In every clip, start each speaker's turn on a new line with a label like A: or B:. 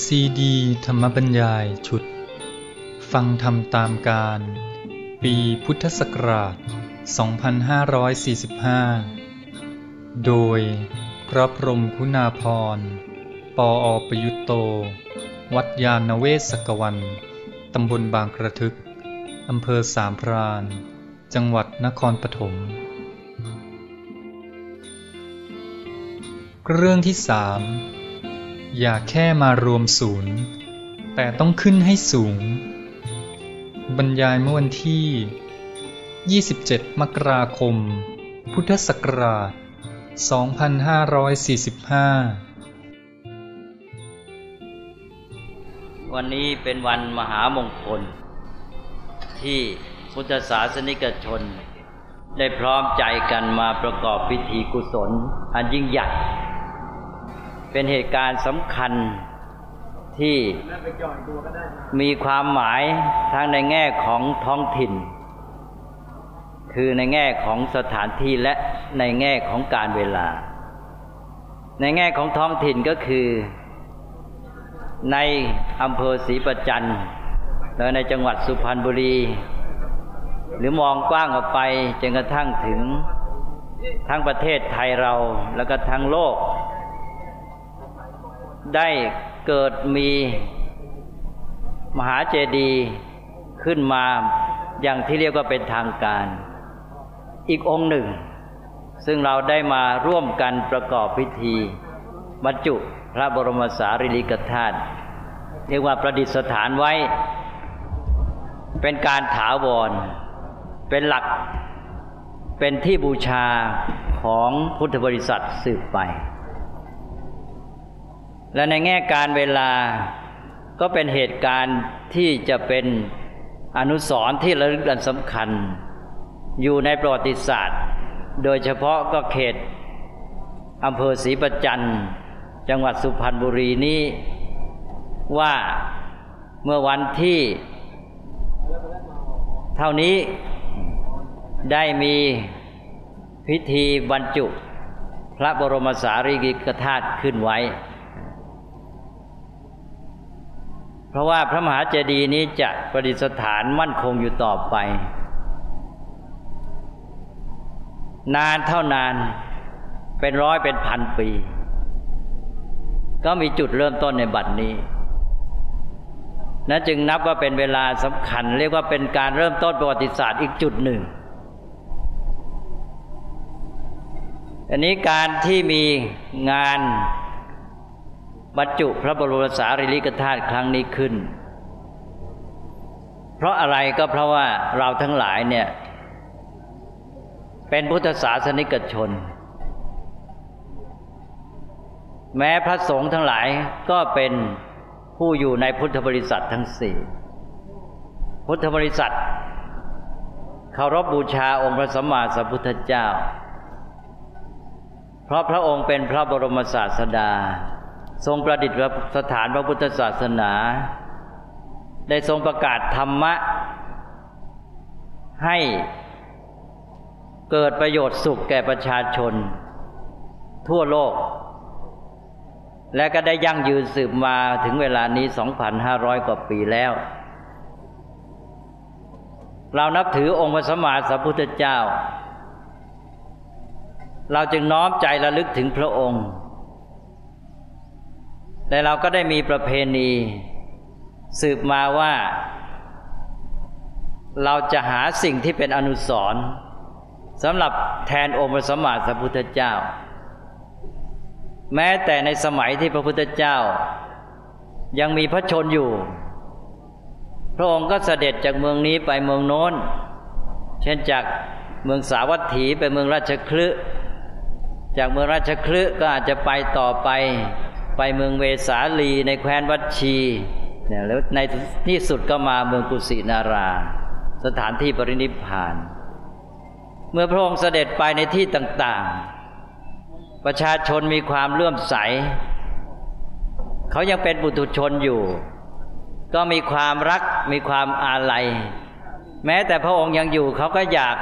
A: ซีดีธรรมบรรยายชุด ฟังธรรมตามการ ปีพุทธศักราช 2545 โดยพระพรหมคุณาพร ปออประยุตโต วัดยาณเวศกวัน ตำบลบางกระทึก อำเภอสามพราน จังหวัดนครปฐม เรื่องที่สาม อย่าแค่มารวมศูนย์ แต่ต้องขึ้นให้สูง บรรยายเมื่อวันที่ 27 มกราคม พุทธศักราช 2545
B: วันนี้เป็นวันมหามงคล ที่พุทธศาสนิกชน ได้พร้อมใจกันมาประกอบพิธีกุศล อันยิ่งใหญ่ เป็นเหตุการณ์สำคัญที่มีความหมายทั้งในแง่ของท้องถิ่น คือในแง่ของสถานที่และในแง่ของการเวลา ในแง่ของท้องถิ่นก็คือ ในอำเภอศรีประจันและในจังหวัดสุพรรณบุรี หรือมองกว้างออกไปจนกระทั่งถึงทั้งประเทศไทยเราแล้วก็ทั้งโลก ได้เกิดมีมหาเจดีย์ขึ้นมาอย่างที่เรียกว่าเป็นทางการ อีกองค์หนึ่ง ซึ่งเราได้มาร่วมกันประกอบพิธีบรรจุพระบรมสารีริกธาตุเรียกว่าประดิษฐานไว้ เป็นการถาวร เป็นหลัก เป็นที่บูชาของพุทธบริษัทสืบไป และในแง่การเวลาก็เป็นเหตุการณ์ที่จะเป็นอนุสรณ์ที่ระลึกอันสำคัญ อยู่ในประวัติศาสตร์ โดยเฉพาะก็เขตอำเภอศรีประจันจังหวัดสุพรรณบุรีนี้ว่าเมื่อวันที่ เท่านี้ได้มีพิธีบรรจุ พระบรมสารีริกธาตุขึ้นไว้ เพราะว่าพระมหาเจดีย์นี้จะประดิษฐานมั่นคงอยู่ต่อไป นานเท่านานเป็นร้อยเป็นพันปี ก็มีจุดเริ่มต้นในบัดนี้นั้นจึงนับว่าเป็นเวลาสำคัญ เรียกว่าเป็นการเริ่มต้นประวัติศาสตร์อีกจุดหนึ่ง อันนี้การที่มีงาน บรรจุพระบรมสารีริกธาตุครั้งนี้ขึ้น เพราะอะไรก็เพราะว่าเราทั้งหลายเนี่ย เป็นพุทธศาสนิกชน แม้พระสงฆ์ทั้งหลายก็เป็นผู้อยู่ในพุทธบริษัททั้งสี่พุทธบริษัทเคารพบบูชาองค์พระสัมมาสัมพุทธเจ้า เพราะพระองค์เป็นพระบรมศาสดา ทรงประดิษฐ์สถานพระพุทธศาสนา ได้ทรงประกาศธรรมะ ให้เกิดประโยชน์สุขแก่ประชาชน ทั่วโลก และก็ได้ยั่งยืนสืบมาถึงเวลานี้ 2,500 กว่าปีแล้ว เรานับถือองค์พระสัมมาสัมพุทธเจ้า เราจึงน้อมใจระลึกถึงพระองค์ แต่เราก็ได้มีประเพณี สืบมาว่า เราจะหาสิ่งที่เป็นอนุสรณ์สำหรับแทนองค์พระสัมมาสัมพุทธเจ้า แม้แต่ในสมัยที่พระพุทธเจ้า ยังมีพระชนอยู่ พระองค์ก็เสด็จจากเมืองนี้ไปเมืองโน้น เช่นจากเมืองสาวัตถีไปเมืองราชคลึจากเมืองราชคลึก็อาจจะไปต่อไป ไปเมืองเวสาลีในแคว้นวัชีเนี่ยแล้วในที่สุดก็มาเมืองกุสินารา สถานที่ปรินิพพาน เมื่อพระองค์เสด็จไปในที่ต่างๆ ประชาชนมีความเลื่อมใส เขายังเป็นบุตุชนอยู่ ก็มีความรักมีความอาลัย แม้แต่พระองค์ยังอยู่เขาก็อยาก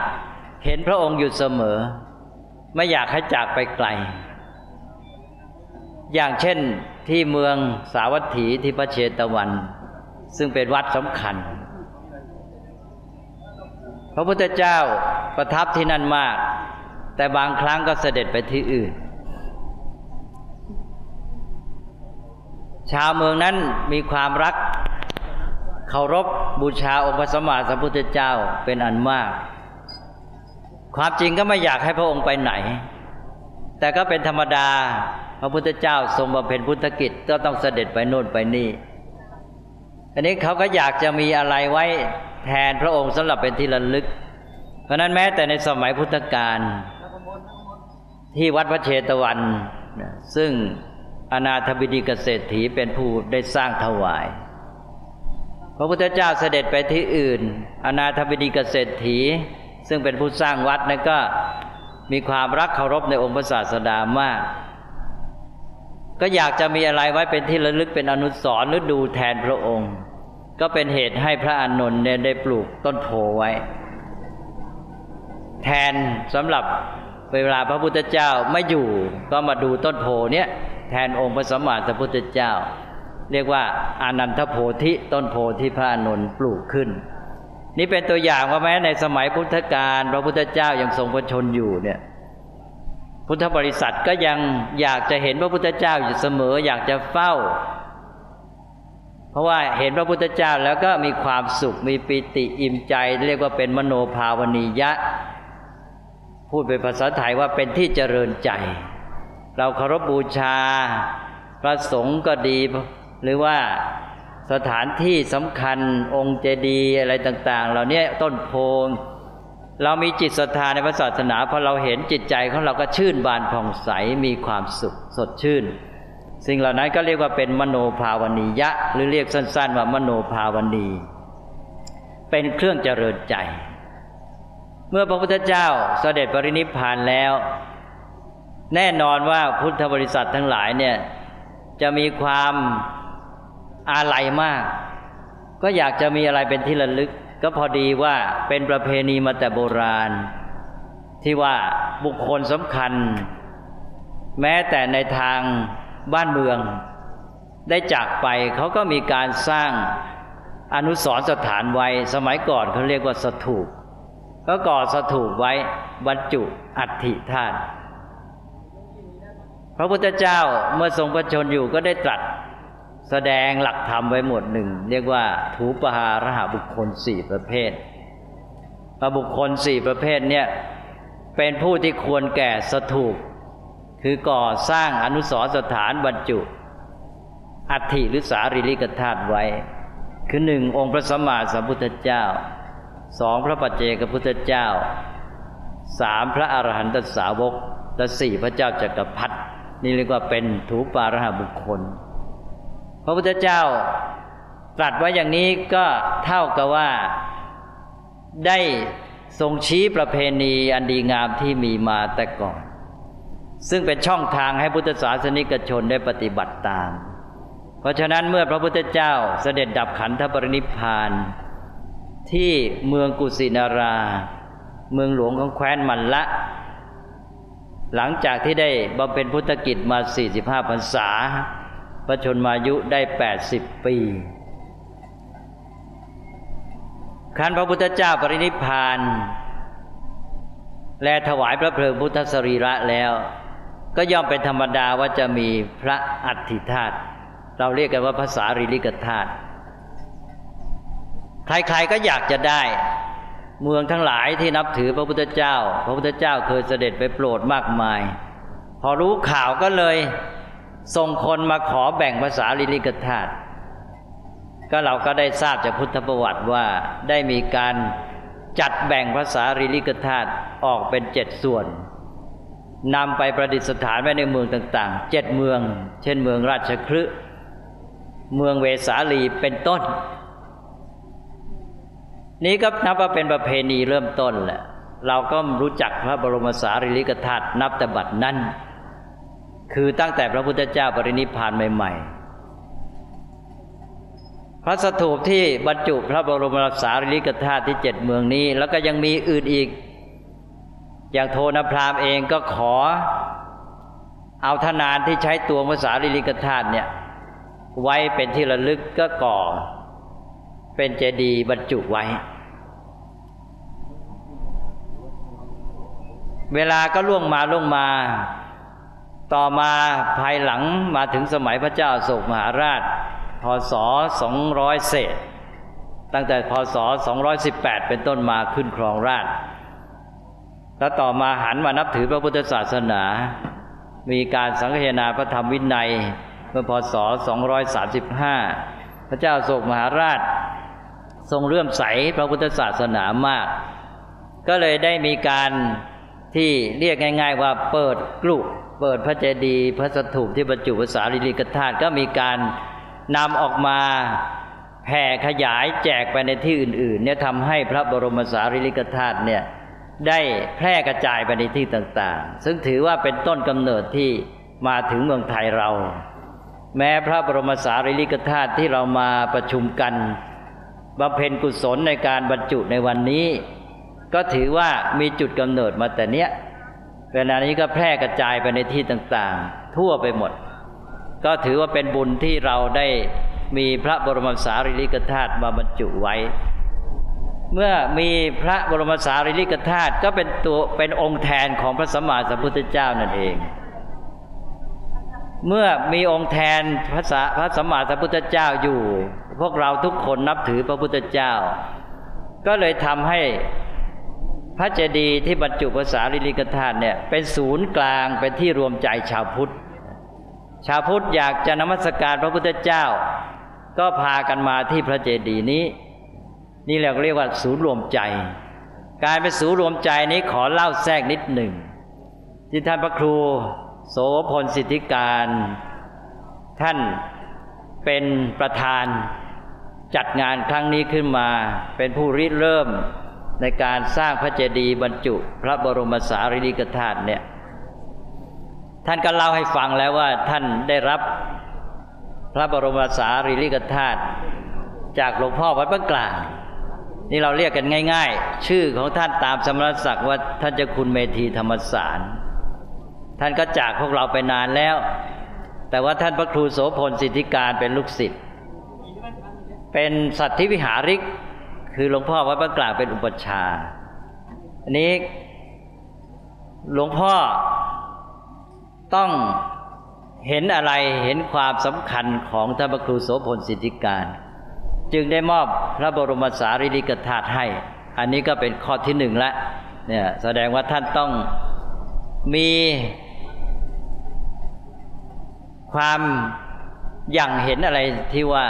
B: เห็นพระองค์อยู่เสมอ ไม่อยากให้จากไปไกล อย่างเช่นที่เมืองสาวัตถีที่พระเชตวัน ซึ่งเป็นวัดสำคัญ พระพุทธเจ้าประทับที่นั่นมาก แต่บางครั้งก็เสด็จไปที่อื่น ชาวเมืองนั้นมีความรักเคารพบูชาองค์พระสัมมาสัมพุทธเจ้าเป็นอันมาก ความจริงก็ไม่อยากให้พระองค์ไปไหน แต่ก็เป็นธรรมดา พระพุทธเจ้าทรงบำเพ็ญพุทธกิจก็ต้องเสด็จไปโน่นไปนี่อันนี้เขาก็อยากจะมีอะไรไว้แทนพระองค์สำหรับเป็นที่ระลึก เพราะนั้นแม้แต่ในสมัยพุทธกาลที่วัดพระเชตวัน ซึ่งอนาถบิดีกเกษตรถีเป็นผู้ได้สร้างถวาย พระพุทธเจ้าเสด็จไปที่อื่น อนาถบิดีกเกษตรถี ซึ่งเป็นผู้สร้างวัดนั้นก็มีความรักเคารพในองค์พระศาสดามาก ก็อยากจะมีอะไรไว้เป็นที่ระลึกเป็นอนุสรณ์หรือดูแทนพระองค์ ก็เป็นเหตุให้พระอานนท์เนี่ยได้ปลูกต้นโพไว้ แทนสำหรับเวลาพระพุทธเจ้าไม่อยู่ก็มาดูต้นโพเนี่ยแทนองค์พระสัมมาสัมพุทธเจ้า เรียกว่าอานันทโพธิต้นโพธิพระอนุนปลูกขึ้น นี่เป็นตัวอย่างว่าแม้ในสมัยพุทธกาลพระพุทธเจ้ายังทรงพระชนอยู่เนี่ย พุทธบริษัทก็ยังอยากจะเห็นพระพุทธเจ้าอยู่เสมอ อยากจะเฝ้า เพราะว่าเห็นพระพุทธเจ้าแล้วก็มีความสุขมีปิติอิ่มใจ เรียกว่าเป็นมโนภาวนียะ พูดเป็นภาษาไทยว่าเป็นที่เจริญใจ เราเคารพบบูชา พระสงฆ์ก็ดี หรือว่าสถานที่สำคัญองค์เจดีย์อะไรต่าง ๆ เหล่านี้ต้นโพ เรามีจิตศรัทธาในพระศาสนาพอเราเห็นจิตใจของเราก็ชื่นบานผ่องใสมีความสุขสดชื่น สิ่งเหล่านั้นก็เรียกว่าเป็นมโนภาวนียะ หรือเรียกสั้น ๆ ว่ามโนภาวนีเป็นเครื่องเจริญใจ เมื่อพระพุทธเจ้าเสด็จปรินิพพานแล้ว แน่นอนว่าพุทธบริษัททั้งหลายเนี่ยจะมีความอาลัยมาก ก็อยากจะมีอะไรเป็นที่ระลึก ก็พอดีว่าเป็นประเพณีมาแต่โบราณ ที่ว่าบุคคลสำคัญ แม้แต่ในทางบ้านเมือง ได้จากไปเขาก็มีการสร้างอนุสรสถานไว้สมัยก่อนเขาเรียกว่าสถูปก็ก่อสถูปไว้บรรจุอัฐิธาตุพระพุทธเจ้าเมื่อทรงประชนอยู่ก็ได้ตรัส แสดงหลักธรรมไว้หมดหนึ่ง เรียกว่าถูปหารหาบุคคลสี่ประเภทพระบุคคลสี่ประเภทเนี่ยเป็นผู้ที่ควรแก่สถูปคือก่อสร้างอนุสรสถานบรรจุ อัฐิหรือสารีริกธาตุไว้ คือหนึ่งองค์พระสัมมาสัมพุทธเจ้าสองพระปัจเจกพุทธเจ้าสามพระอรหันตสาวกและสี่พระเจ้าจักรพรรดินี่เรียกว่าเป็นถูปารหาบุคคล ระพุทธเจ้าตรัสไว้อย่างนี้ก็เท่ากับว่าได้ทรงชี้ประเพณีอันดีงามที่มีมาแต่ก่อน ซึ่งเป็นช่องทางให้พุทธศาสนิกชนได้ปฏิบัติตาม เพราะฉะนั้นเมื่อพระพุทธเจ้าเสด็จดับขันธปรินิพานที่เมืองกุสินารา เมืองหลวงของแคว้นมันละ หลังจากที่ได้บำเพ็ญพุทธกิจมา 45พรรษา พระชนมายุได้แปดสิบปี ขันพระพุทธเจ้าปรินิพานและถวายพระเพลิงพุทธสรีระแล้ว ก็ย่อมเป็นธรรมดาว่าจะมีพระอัฐิธาตุเราเรียกกันว่าภาษาริลิกธาตุใครๆก็อยากจะได้ เมืองทั้งหลายที่นับถือพระพุทธเจ้า พระพุทธเจ้าเคยเสด็จไปโปรดมากมาย พอรู้ข่าวก็เลย ส่งคนมาขอแบ่งภาษาลิลิกธาตุก็เราก็ได้ทราบจากพุทธประวัติว่าได้มีการจัดแบ่งภาษาลิลิกธาตุออกเป็นเจ็ดส่วนนำไปประดิษฐานไว้ในเมืองต่างๆเจ็ดเมือง เช่นเมืองราชคฤห์เมืองเวสาลีเป็นต้น นี้ก็นับว่าเป็นประเพณีเริ่มต้นแหละเราก็รู้จักพระบรมสารีริกธาตุนับแต่บัดนั้น คือตั้งแต่พระพุทธเจ้าปรินิพานใหม่ ๆ พระสถูปที่บรรจุพระบรมสารีริกธาตุที่เจ็ดเมืองนี้ แล้วก็ยังมีอื่นอีก อย่างโทนพรามเองก็ขอ เอาธนานที่ใช้ตัวภาษาลิลิกธาตุเนี่ย ไว้เป็นที่ระลึกก็ก่อ เป็นเจดีย์บรรจุไว้เวลาก็ล่วงมาล่วงมา ต่อมาภายหลังมาถึงสมัยพระเจ้าโศกมหาราช พศ 200 เศษ ตั้งแต่พศ 218 เป็นต้นมาขึ้นครองราช แล้วต่อมาหันมานับถือพระพุทธศาสนา มีการสังเยนาพระธรรมวินัยเมื่อพศ 235 พระเจ้าโศกมหาราช ทรงเลื่อมใสพระพุทธศาสนามาก ก็เลยได้มีการ ที่เรียกง่าย ๆ ว่าเปิดกลุเปิดพระเจดีย์พระสถูปที่บรรจุภาษาลิลิกธาตุก็มีการนำออกมาแผ่ขยายแจกไปในที่อื่นๆเนี่ยทำให้พระบรมสารีริกธาตุเนี่ยได้แพร่กระจายไปในที่ต่างๆ ซึ่งถือว่าเป็นต้นกำเนิดที่มาถึงเมืองไทยเรา แม้พระบรมสารีริกธาตุที่เรามาประชุมกันบำเพ็ญกุศลในการบรรจุในวันนี้ ก็ถือว่ามีจุดกำเนิดมาแต่เนี้ยเวลานี้ก็แพร่กระจายไปในที่ต่างๆ ทั่วไปหมด ก็ถือว่าเป็นบุญที่เราได้มีพระบรมสารีริกธาตุมาบรรจุไว้ เมื่อมีพระบรมสารีริกธาตุก็เป็นตัวเป็นองค์แทนของพระสัมมาสัมพุทธเจ้านั่นเอง เมื่อมีองค์แทนพระพระสัมมาสัมพุทธเจ้าอยู่ พวกเราทุกคนนับถือพระพุทธเจ้า ก็เลยทำให้ พระเจดีย์ที่บรรจุภาษาลิลิกธาตุเนี่ยเป็นศูนย์กลางเป็นที่รวมใจชาวพุทธ ชาวพุทธอยากจะนมัสการพระพุทธเจ้า ก็พากันมาที่พระเจดีย์นี้ นี่เราเรียกว่าศูนย์รวมใจ การเป็นศูนย์รวมใจนี้ขอเล่าแทรกนิดหนึ่งที่ท่านพระครูโสพลสิทธิการ ท่านเป็นประธานจัดงานครั้งนี้ขึ้นมา เป็นผู้ริเริ่ม ในการสร้างพระเจดีย์บรรจุ พระบรมสารีริกธาตุเนี่ยท่านก็เล่าให้ฟังแล้วว่าท่านได้รับพระบรมสารีริกธาตุจากหลวงพ่อวัดพระกลาง นี่เราเรียกกันง่าย ๆ ชื่อของท่านตามสมณศักดิ์ว่าท่านจ้าคุณเมธีธรรมสาร ท่านก็จากพวกเราไปนานแล้ว แต่ว่าท่านพระครูโสพลสิทธิการเป็นลูกศิษย์เป็นสัตธิวิหาริก คือหลวงพ่อวัดพระกลางเป็นอุปชาอันนี้หลวงพ่อต้องเห็นอะไรเห็นความสำคัญของท่านพระครูโสพลสิทธิการ จึงได้มอบพระบรมสารีริกธาตุให้ อันนี้ก็เป็นข้อที่หนึ่งละเนี่ยแสดงว่าท่านต้องมีความอย่างเห็นอะไรที่ว่า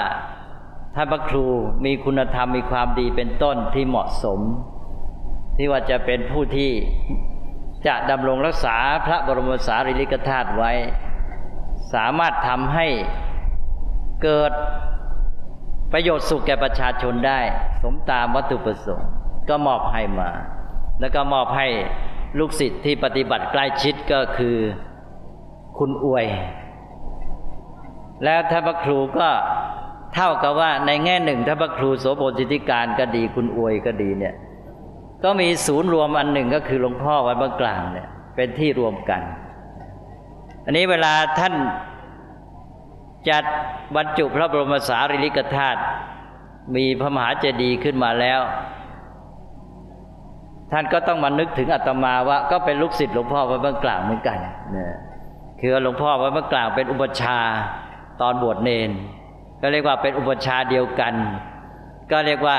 B: ท่านพระครูมีคุณธรรมมีความดีเป็นต้นที่เหมาะสม ที่ว่าจะเป็นผู้ที่จะดำรงรักษาพระบรมสารีริกธาตุไว้ สามารถทำให้เกิดประโยชน์สุขแก่ประชาชนได้ สมตามวัตถุประสงค์ ก็มอบให้มา แล้วก็มอบให้ลูกศิษย์ที่ปฏิบัติใกล้ชิดก็คือคุณอวย แล้วท่านพระครูก็ เท่ากับว่าในแง่หนึ่งถ้าพระครูโสโภจิติการก็ดีคุณอวยก็ดีเนี่ย ก็มีศูนย์รวมอันหนึ่งก็คือหลวงพ่อวัดบางกลางเนี่ย เป็นที่รวมกัน อันนี้เวลาท่านจัดบรรจุพระบรมสารีริกธาตุมีพระมหาเจดีย์ขึ้นมาแล้ว ท่านก็ต้องมานึกถึงอาตมาว่า ก็เป็นลูกศิษย์หลวงพ่อวัดบางกลางเหมือนกันเนี่ยคือหลวงพ่อวัดบางกลางเป็นอุปชาตอนบวชเนน ก็เรียกว่าเป็นอุปชาเดียวกัน ก็เรียกว่า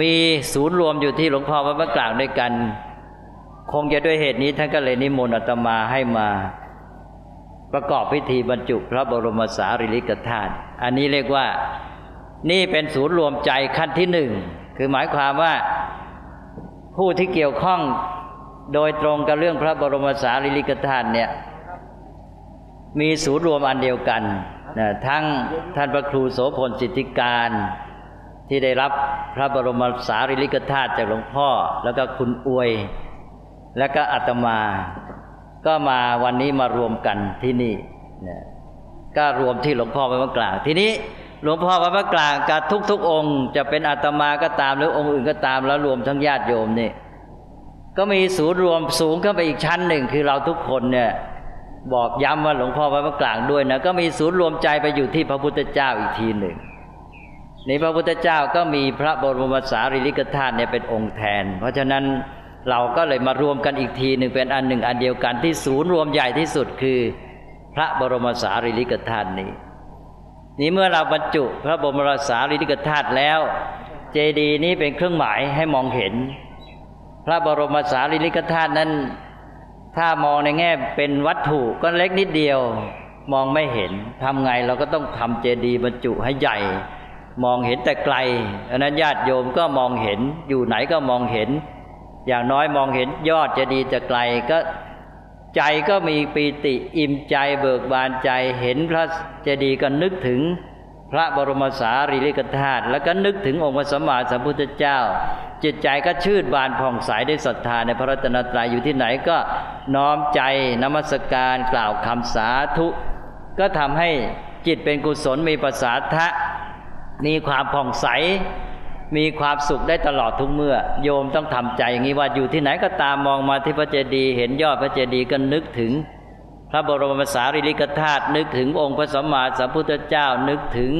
B: มีศูนย์รวมอยู่ที่หลวงพ่อวัดมะกลางด้วยกัน คงจะด้วยเหตุนี้ท่านก็เลยนิมนต์อาตมาให้มา ประกอบพิธีบรรจุพระบรมสารีริกธาตุอันนี้เรียกว่านี่เป็นศูนย์รวมใจขั้นที่หนึ่งคือหมายความว่าผู้ที่เกี่ยวข้องโดยตรงกับเรื่องพระบรมสารีริกธาตุเนี่ยมีศูนย์รวมอันเดียวกัน นะทั้งท่านพระครูโสพลสิทธิการที่ได้รับพระบรมสารีริกธาตุจากหลวงพ่อ แล้วก็คุณอวย แล้วก็อาตมา ก็มาวันนี้มารวมกันที่นี่นะก็รวมที่หลวงพ่อไว้เมื่อกลาง ทีนี้หลวงพ่อไว้เมื่อกลางกับทุกๆ องค์ จะเป็นอาตมาก็ตามหรือองค์อื่นก็ตามแล้วรวมทั้งญาติโยมนี่ก็มีศูนย์รวมสูงขึ้นไปอีกชั้นหนึ่งคือเราทุกคนเนี่ย บอกย้ำว่าหลวงพ่อวัดพระกลางด้วยนะก็มีศูนย์รวมใจไปอยู่ที่พระพุทธเจ้าอีกทีหนึ่งในพระพุทธเจ้าก็มีพระบรมสารีริกธาตุเนี่ยเป็นองค์แทน เพราะฉะนั้นเราก็เลยมารวมกันอีกทีหนึ่งเป็นอันหนึ่งอันเดียวกันที่ศูนย์รวมใหญ่ที่สุดคือ พระบรมสารีริกธาตุนี้ นี้เมื่อเราบรรจุพระบรมสารีริกธาตุแล้ว เจดีย์นี้เป็นเครื่องหมายให้มองเห็น พระบรมสารีริกธาตุนั้น ถ้ามองในแง่เป็นวัตถุก็เล็กนิดเดียว มองไม่เห็นทำไงเราก็ต้องทำเจดีย์บรรจุให้ใหญ่ มองเห็นแต่ไกลอันนั้นญาติโยมก็มองเห็นอยู่ไหนก็มองเห็น อย่างน้อยมองเห็นยอดเจดีย์จะไกลก็ใจก็มีปีติอิ่มใจเบิกบานใจเห็นพระเจดีย์ก็นึกถึง พระบรมสารีริกธาตุแล้วก็นึกถึงองค์พระสัมมาสัมพุทธเจ้า จิตใจก็ชื่นบานผ่องใสได้ศรัทธาในพระรัตนตรัยอยู่ที่ไหนก็น้อมใจนมัสการกล่าวคำสาธุ ก็ทำให้จิตเป็นกุศลมีประสาทะมีความผ่องใส มีความสุขได้ตลอดทุกเมื่อ โยมต้องทำใจอย่างนี้ว่าอยู่ที่ไหนก็ตามมองมาที่พระเจดีย์เห็นยอดพระเจดีย์ก็นึกถึง พระบรมสารีริกธาตุนึกถึงองค์พระสัมมาสัมพุทธเจ้านึกถึง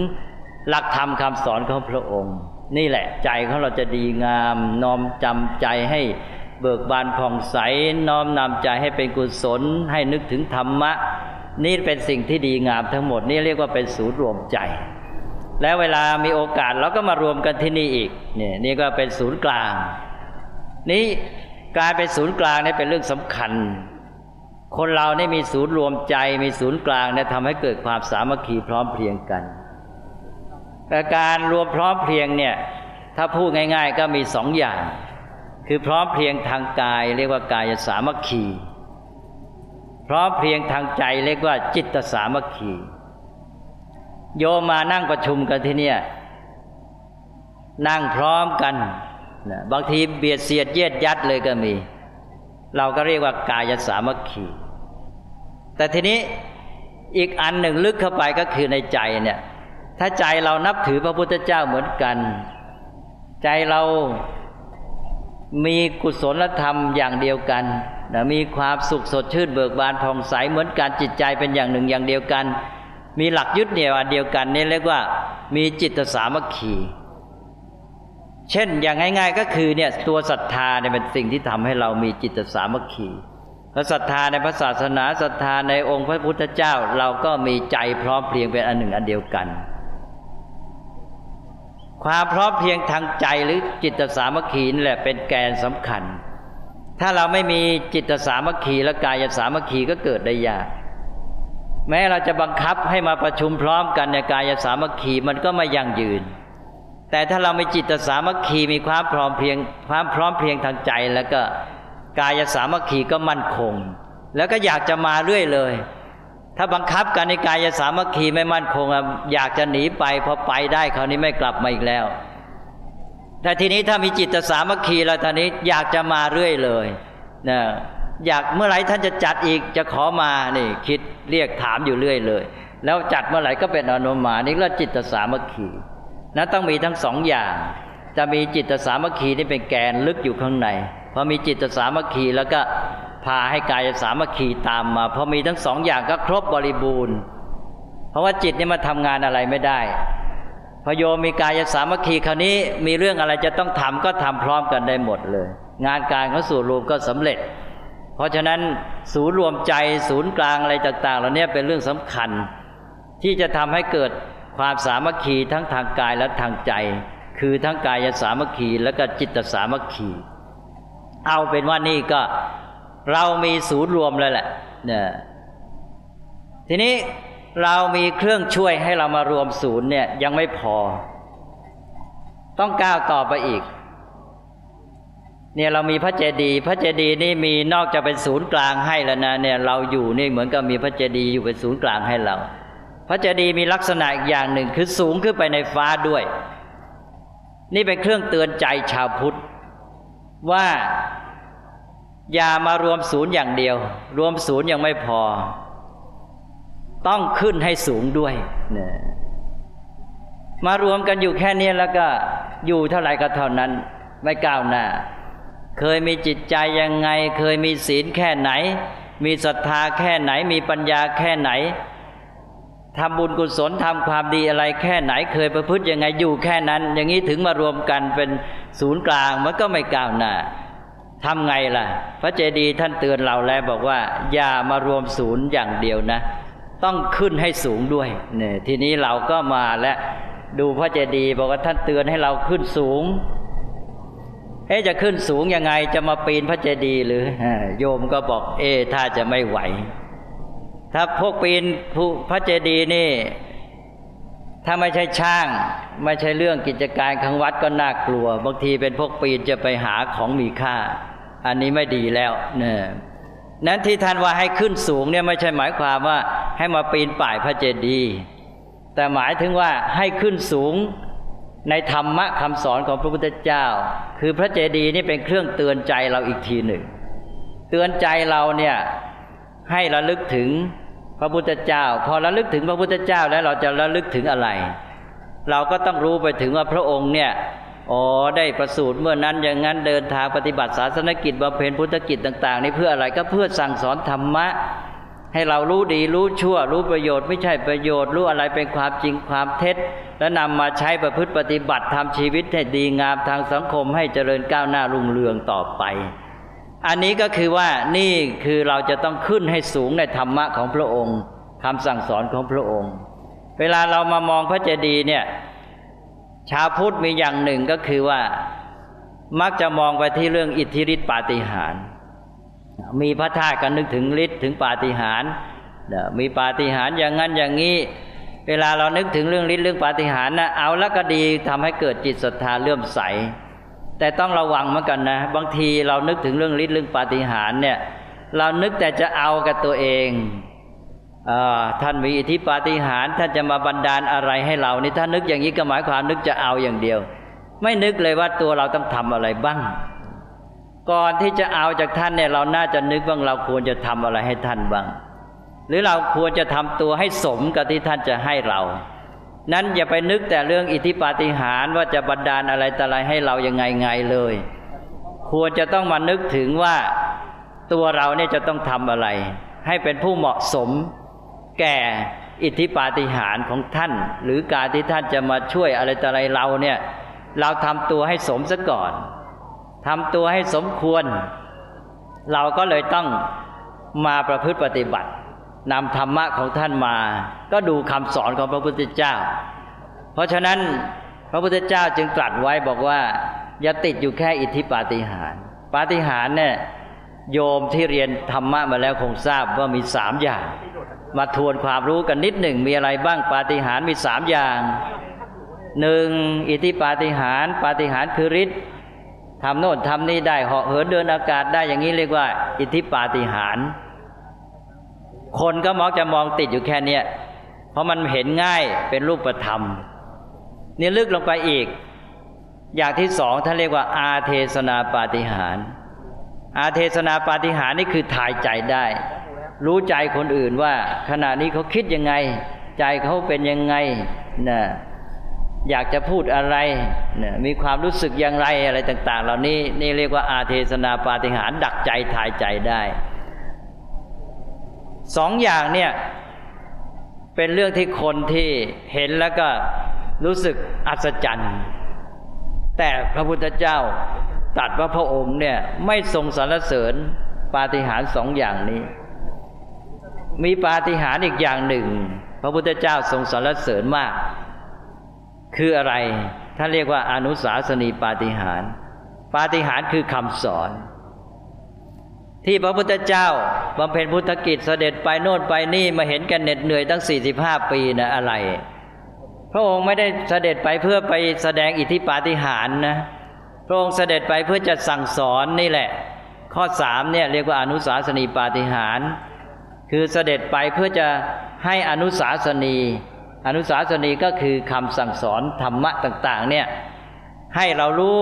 B: หลักธรรมคำสอนของพระองค์ นี่แหละใจของเราจะดีงาม น้อมจำใจให้เบิกบานผ่องใส น้อมนำใจให้เป็นกุศล ให้นึกถึงธรรมะ นี่เป็นสิ่งที่ดีงามทั้งหมด นี่เรียกว่าเป็นศูนย์รวมใจ แล้วเวลามีโอกาสเราก็มารวมกันที่นี่อีกนี่นี่ก็เป็นศูนย์กลาง นี้การเป็นศูนย์กลางนี่เป็นเรื่องสำคัญ คนเรานี่มีศูนย์รวมใจมีศูนย์กลางเนี่ยทำให้เกิดความสามัคคีพร้อมเพรียงกันแต่การรวมพร้อมเพรียงเนี่ยถ้าพูดง่าย ๆ ก็มีสองอย่าง คือพร้อมเพรียงทางกาย เรียกว่ากายสามัคคีพร้อมเพรียงทางใจเรียกว่าจิตสามัคคีโยมมานั่งประชุมกันที่เนี่ยนั่งพร้อมกัน บางทีเบียดเสียดเยียดยัดเลยก็มี เราก็เรียกว่ากายสามัคคี แต่ทีนี้อีกอันหนึ่งลึกเข้าไปก็คือในใจเนี่ย ถ้าใจเรานับถือพระพุทธเจ้าเหมือนกัน ใจเรามีกุศลธรรมอย่างเดียวกันนะมีความสุขสดชื่นเบิกบานผ่องใสเหมือนกันจิตใจเป็นอย่างหนึ่งอย่างเดียวกัน มีหลักยึดเหนี่ยวอันเดียวกันนี่เรียกว่า มีจิตสามัคคี เช่นอย่างง่าย ๆก็คือเนี่ยตัวศรัทธาเนี่ยเป็นสิ่งที่ทำให้เรามีจิตสามัคคีพระศรัทธาในพระศาสนาศรัทธาในองค์พระพุทธเจ้า เราก็มีใจพร้อมเพรียงเป็นอันหนึ่งอันเดียวกัน ความพร้อมเพรียงทางใจหรือจิตสามัคคีนี่แหละเป็นแกนสำคัญ ถ้าเราไม่มีจิตสามัคคีและกายสามัคคีก็เกิดได้ยากแม้เราจะบังคับให้มาประชุมพร้อมกันในกายสามัคคีมันก็ไม่ยั่งยืน แต่ถ้าเรามีจิตสามัคคีมีความพร้อมเพียงความพร้อมเพียงทางใจ แล้วก็กายสามัคคีก็มั่นคง แล้วก็อยากจะมาเรื่อยเลย ถ้าบังคับกันในกายสามัคคีไม่มั่นคงอยากจะหนีไปพอไปได้คราวนี้ไม่กลับมาอีกแล้วแต่ทีนี้ถ้ามีจิตสามัคคีแล้วตอนนี้อยากจะมาเรื่อยเลยนะอยากเมื่อไหร่ท่านจะจัดอีกจะขอมานี่ คิดเรียกถามอยู่เรื่อยเลย แล้วจัดเมื่อไหร่ก็เป็นอนุมานี่ก็จิตสามัคคี นะต้องมีทั้งสองอย่าง จะมีจิตสามัคคีนี่เป็นแกนลึกอยู่ข้างในพอมีจิตสามัคคีแล้วก็พาให้กายสามัคคีตามมาพอมีทั้งสองอย่างก็ครบบริบูรณ์ เพราะว่าจิตนี่มาทำงานอะไรไม่ได้พอโยมมีกายสามัคคีคราวนี้มีเรื่องอะไรจะต้องทำก็ทำพร้อมกันได้หมดเลย งานการเขาสู่รวมก็สำเร็จ เพราะฉะนั้นศูนย์รวมใจศูนย์กลางอะไรต่างๆเหล่านี้เป็นเรื่องสำคัญ ที่จะทำให้เกิด ความสามัคคีทั้งทางกายและทางใจ คือทั้งกายสามัคคีและก็จิตสามัคคี เอาเป็นว่านี่ก็เรามีศูนย์รวมแล้วแหละเนี่ยทีนี้เรามีเครื่องช่วยให้เรามารวมศูนย์เนี่ยยังไม่พอ ต้องก้าวต่อไปอีก เนี่ยเรามีพระเจดีย์พระเจดีย์นี่มีนอกจากเป็นศูนย์กลางให้แล้วนะเนี่ยเราอยู่นี่เหมือนกับมีพระเจดีย์อยู่เป็นศูนย์กลางให้เรา พระเจดีย์มีลักษณะอีกอย่างหนึ่งคือสูงขึ้นไปในฟ้าด้วย นี่เป็นเครื่องเตือนใจชาวพุทธ ว่าอย่ามารวมศูนย์อย่างเดียว รวมศูนย์ยังไม่พอ ต้องขึ้นให้สูงด้วยนี่ยมารวมกันอยู่แค่นี้แล้วก็อยู่เท่าไหร่ก็เท่านั้นไม่ก้าวหน้า เคยมีจิตใจยังไง เคยมีศีลแค่ไหน มีศรัทธาแค่ไหน มีปัญญาแค่ไหน ทำบุญกุศลทำความดีอะไรแค่ไหนเคยประพฤติยังไงอยู่แค่นั้น อย่างนี้ถึงมารวมกันเป็นศูนย์กลางมันก็ไม่ก้าวหน้าทำไงล่ะ พระเจดีย์ท่านเตือนเราแล้วบอกว่า อย่ามารวมศูนย์อย่างเดียวนะ ต้องขึ้นให้สูงด้วยเนี่ยทีนี้เราก็มาและดูพระเจดีย์บอกว่าท่านเตือนให้เราขึ้นสูงเอ๊จะขึ้นสูงยังไงจะมาปีนพระเจดีย์หรือโยมก็บอก เอ๊ถ้าจะไม่ไหว ถ้าพวกปีนพระเจดีย์นี่ ถ้าไม่ใช่ช่าง ไม่ใช่เรื่องกิจการขังวัดก็น่ากลัว บางทีเป็นพวกปีนจะไปหาของมีค่า อันนี้ไม่ดีแล้วเนี่ยนั้นที่ท่านว่าให้ขึ้นสูงเนี่ยไม่ใช่หมายความว่าให้มาปีนป่ายพระเจดีย์แต่หมายถึงว่าให้ขึ้นสูงในธรรมะคำสอนของพระพุทธเจ้า คือพระเจดีย์นี่เป็นเครื่องเตือนใจเราอีกทีหนึ่ง เตือนใจเราเนี่ย ให้ระลึกถึงพระพุทธเจ้า พอระลึกถึงพระพุทธเจ้าแล้วเราจะระลึกถึงอะไร เราก็ต้องรู้ไปถึงว่าพระองค์เนี่ยอ๋อได้ประสูติเมื่อนั้นอย่างนั้นเดินทางปฏิบัติศาสนกิจบำเพ็ญพุทธกิจต่าง ๆ นี่เพื่ออะไรก็เพื่อสั่งสอนธรรมะ ให้เรารู้ดีรู้ชั่ว รู้ประโยชน์ไม่ใช่ประโยชน์ รู้อะไรเป็นความจริงความเท็จ แล้วนำมาใช้ประพฤติปฏิบัติทำชีวิตให้ดีงามทางสังคมให้เจริญก้าวหน้ารุ่งเรืองต่อไป อันนี้ก็คือว่านี่คือเราจะต้องขึ้นให้สูงในธรรมะของพระองค์คำสั่งสอนของพระองค์ เวลาเรามามองพระเจดีย์เนี่ยชาวพุทธมีอย่างหนึ่งก็คือว่ามักจะมองไปที่เรื่องอิทธิฤทธิปาฏิหาริย์มีพระธาตุก็นึกถึงฤทธิ์ถึงปาฏิหาริย์มีปาฏิหาริย์อย่างนั้นอย่างนี้ เวลาเรานึกถึงเรื่องฤทธิ์เรื่องปาฏิหาริย์นะเอาแล้วก็ดีทำให้เกิดจิตศรัทธาเลื่อมใส แต่ต้องระวังเหมือนกันนะ บางทีเรานึกถึงเรื่องฤทธิ์เรื่องปาฏิหาริย์เนี่ย เรานึกแต่จะเอากับตัวเองท่านมีอิทธิปาฏิหาริย์ท่านจะมาบันดาลอะไรให้เรานี่ถ้านึกอย่างนี้ก็หมายความนึกจะเอาอย่างเดียว ไม่นึกเลยว่าตัวเราต้องทำอะไรบ้าง ก่อนที่จะเอาจากท่านเนี่ยเราน่าจะนึกว่าเราควรจะทำอะไรให้ท่านบ้าง หรือเราควรจะทำตัวให้สมกับที่ท่านจะให้เรา นั้นอย่าไปนึกแต่เรื่องอิทธิปาฏิหาริย์ว่าจะบันดาลอะไรแต่อะไรให้เรายังไงไงเลย ควรจะต้องมานึกถึงว่าตัวเราเนี่ยจะต้องทำอะไร ให้เป็นผู้เหมาะสมแก่อิทธิปาฏิหาริย์ของท่าน หรือการที่ท่านจะมาช่วยอะไรต่ออะไรเราเนี่ยเราทำตัวให้สมซะก่อนทำตัวให้สมควร เราก็เลยต้องมาประพฤติปฏิบัติ นำธรรมะของท่านมา ก็ดูคำสอนของพระพุทธเจ้า เพราะฉะนั้นพระพุทธเจ้าจึงตรัสไว้บอกว่า อย่าติดอยู่แค่อิทธิปาฏิหาริย์ปาฏิหาริย์เนี่ยโยมที่เรียนธรรมะมาแล้วคงทราบว่ามีสามอย่าง มาทวนความรู้กันนิดหนึ่งมีอะไรบ้างปาฏิหาริย์มีสามอย่างหนึ่งอิทธิปาฏิหาริย์ปาฏิหาริย์คือฤทธิ์ทำโน่นทำนี่ได้เหาะเหินเดินอากาศได้อย่างนี้เรียกว่า อิทธิปาฏิหาริย์ คนก็มักจะมองติดอยู่แค่เนี้ยเพราะมันเห็นง่ายเป็นรูปธรรม นี่ลึกลงไปอีก อย่างที่สองท่านเรียกว่า อาเทศนาปาฏิหาร อาเทศนาปาฏิหารนี่คือถ่ายใจได้ รู้ใจคนอื่นว่า ขณะนี้เขาคิดยังไง ใจเขาเป็นยังไงนะอยากจะพูดอะไรนะมีความรู้สึกอย่างไรอะไรต่าง ๆ เหล่านี้นี่เรียกว่าอาเทศนาปาฏิหารดักใจถ่ายใจได้ สองอย่างเนี่ยเป็นเรื่องที่คนที่เห็นแล้วก็รู้สึกอัศจรรย์ แต่พระพุทธเจ้าตัดว่าพระองค์เนี่ยไม่ทรงสรรเสริญปาฏิหาริย์สองอย่างนี้ มีปาฏิหาริย์อีกอย่างหนึ่ง พระพุทธเจ้าทรงสรรเสริญมาก คืออะไร ท่านเรียกว่าอนุสาสนีปาฏิหาริย์ปาฏิหาริย์คือคำสอน ที่พระพุทธเจ้าบำเพ็ญพุทธกิจเสด็จไปโน่นไปนี่มาเห็นกันเหน็ดเหนื่อยตั้ง 45 ปีนะอะไร พระองค์ไม่ได้เสด็จไปเพื่อไปแสดงอิทธิปาฏิหาริย์นะพระองค์เสด็จไปเพื่อจะสั่งสอนนี่แหละ ข้อสามเนี่ยเรียกว่าอนุสาสนีปาฏิหาริย์คือเสด็จไปเพื่อจะให้อนุสาสนี อนุสาสนีก็คือคำสั่งสอนธรรมะต่าง ๆ เนี่ยให้เรารู้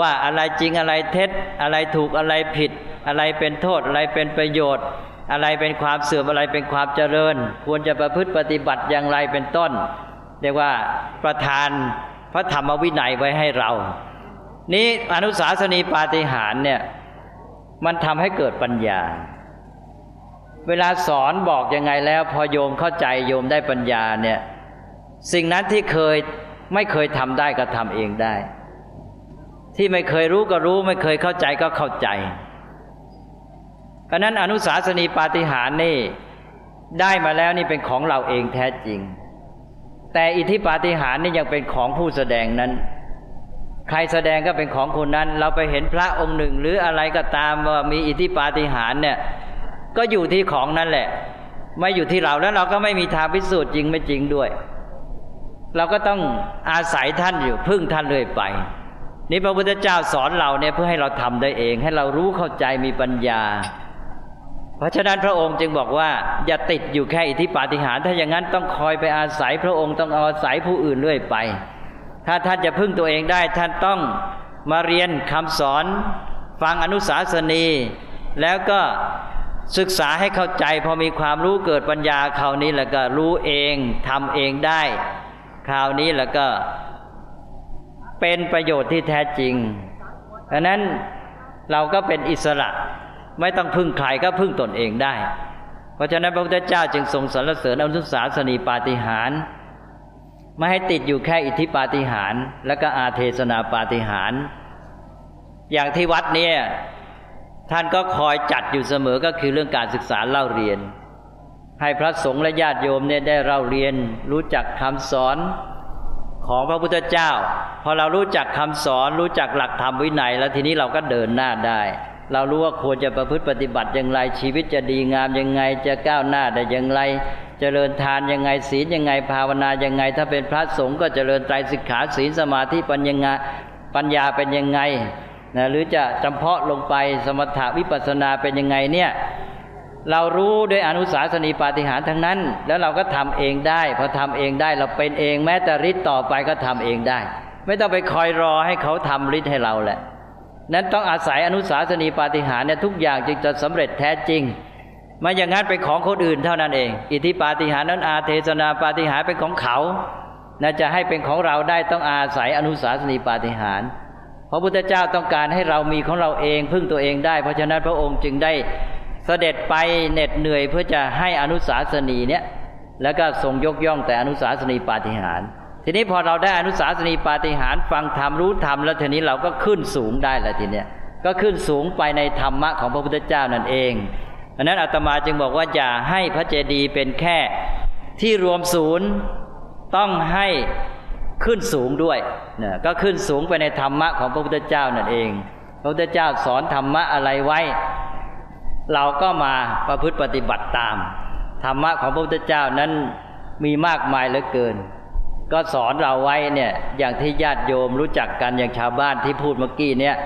B: ว่าอะไรจริงอะไรเท็จอะไรถูกอะไรผิด อะไรเป็นโทษอะไรเป็นประโยชน์ อะไรเป็นความเสื่อมอะไรเป็นความเจริญ ควรจะประพฤติปฏิบัติอย่างไรเป็นต้น เรียกว่าประทานพระธรรมวินัยไว้ให้เรา นี้อนุสาสนีปาฏิหารเนี่ยมันทำให้เกิดปัญญา เวลาสอนบอกยังไงแล้ว พอโยมเข้าใจโยมได้ปัญญาเนี่ยสิ่งนั้นที่เคยไม่เคยทำได้ก็ทำเองได้ ที่ไม่เคยรู้ก็รู้ ไม่เคยเข้าใจก็เข้าใจ เพราะนั้นอนุสาสนีปาฏิหารนี่ได้มาแล้วนี่เป็นของเราเองแท้จริง แต่อิทธิปาฏิหารนี่ยังเป็นของผู้แสดงนั้น ใครแสดงก็เป็นของคนนั้น เราไปเห็นพระองค์หนึ่งหรืออะไรก็ตามว่ามีอิทธิปาฏิหารเนี่ยก็อยู่ที่ของนั้นแหละ ไม่อยู่ที่เราแล้วเราก็ไม่มีทางพิสูจน์จริงไม่จริงด้วย เราก็ต้องอาศัยท่านอยู่พึ่งท่านเรื่อยไปนี่พระพุทธเจ้าสอนเราเนี่ยเพื่อให้เราทำได้เอง ให้เรารู้เข้าใจมีปัญญา เพราะฉะนั้นพระองค์จึงบอกว่าอย่าติดอยู่แค่อิทธิปาฏิหาริย์ถ้าอย่างนั้นต้องคอยไปอาศัยพระองค์ต้องอาศัยผู้อื่นเรื่อยไป ถ้าท่านจะพึ่งตัวเองได้ท่านต้องมาเรียนคำสอน ฟังอนุสาสนี แล้วก็ศึกษาให้เข้าใจพอมีความรู้เกิดปัญญาคราวนี้แล้วก็รู้เองทำเองได้ คราวนี้แล้วก็เป็นประโยชน์ที่แท้จริงดังนั้นเราก็เป็นอิสระ ไม่ต้องพึ่งใครก็พึ่งตนเองได้ เพราะฉะนั้นพระพุทธเจ้าจึงทรงสรรเสริญอนุสาสนีปาฏิหารไม่ให้ติดอยู่แค่อิทธิปาฏิหารและก็อาเทศนาปาฏิหารอย่างที่วัดเนี่ยท่านก็คอยจัดอยู่เสมอก็คือเรื่องการศึกษาเล่าเรียน ให้พระสงฆ์และญาติโยมเนี่ยได้เล่าเรียน รู้จักคำสอนของพระพุทธเจ้า พอเรารู้จักคำสอน รู้จักหลักธรรมวินัย แล้วทีนี้เราก็เดินหน้าได้ เรารู้ว่าควรจะประพฤติปฏิบัติอย่างไร ชีวิตจะดีงามยังไง จะก้าวหน้าได้อย่างไรจเจริญทานยังไงศีลยังไง ภาวนายังไง ถ้าเป็นพระสงฆ์ก็เจริญไตรสิกขาศีลสมาธิปัญญาปัญญาเป็นยังไงนะหรือจะจำเพาะลงไปสมถาวิปัสนาเป็นยังไงเนี่ยเรารู้ด้วยอนุสาสนีปาฏิหาริย์ทั้งนั้น แล้วเราก็ทำเองได้พอทำเองได้เราเป็นเองแม้แต่ฤทธิ์ต่อไปก็ทำเองได้ ไม่ต้องไปคอยรอให้เขาทำฤทธิ์ให้เราแหละ นั้นต้องอาศัยอนุสาสนีปาฏิหาริย์เนี่ยทุกอย่างจึงจะสำเร็จแท้จริงมาอย่างนั้นเป็นของคนอื่นเท่านั้นเอง อิทธิปาฏิหาริย์นั้นอาเทศนาปาฏิหาริย์เป็นของเขาน่าจะให้เป็นของเราได้ต้องอาศัยอนุสาสนีปาฏิหาริย์พระพุทธเจ้าต้องการให้เรามีของเราเองพึ่งตัวเองได้ เพราะฉะนั้นพระองค์จึงได้เสด็จไปเหน็ดเหนื่อยเพื่อจะให้อนุสาสนีเนี่ยแล้วก็ทรงยกย่องแต่อนุสาสนีปาฏิหาริย์ ทีนี้พอเราได้อนุสาสนีปาฏิหาริย์ฟังธรรมรู้ธรรมแล้วทีนี้เราก็ขึ้นสูงได้แล้วทีเนี้ยก็ขึ้นสูงไปในธรรมะของพระพุทธเจ้านั่นเองอันนั้นอาตมาจึงบอกว่าอย่าให้พระเจดีย์เป็นแค่ที่รวมศูนย์ต้องให้ขึ้นสูงด้วยนะก็ขึ้นสูงไปในธรรมะของพระพุทธเจ้านั่นเอง พระพุทธเจ้าสอนธรรมะอะไรไว้ เราก็มาประพฤติปฏิบัติตาม ธรรมะของพระพุทธเจ้านั้นมีมากมายเหลือเกิน ก็สอนเราไว้เนี่ยอย่างที่ญาติโยมรู้จักกันอย่างชาวบ้านที่พูดเมื่อกี้เนี่ย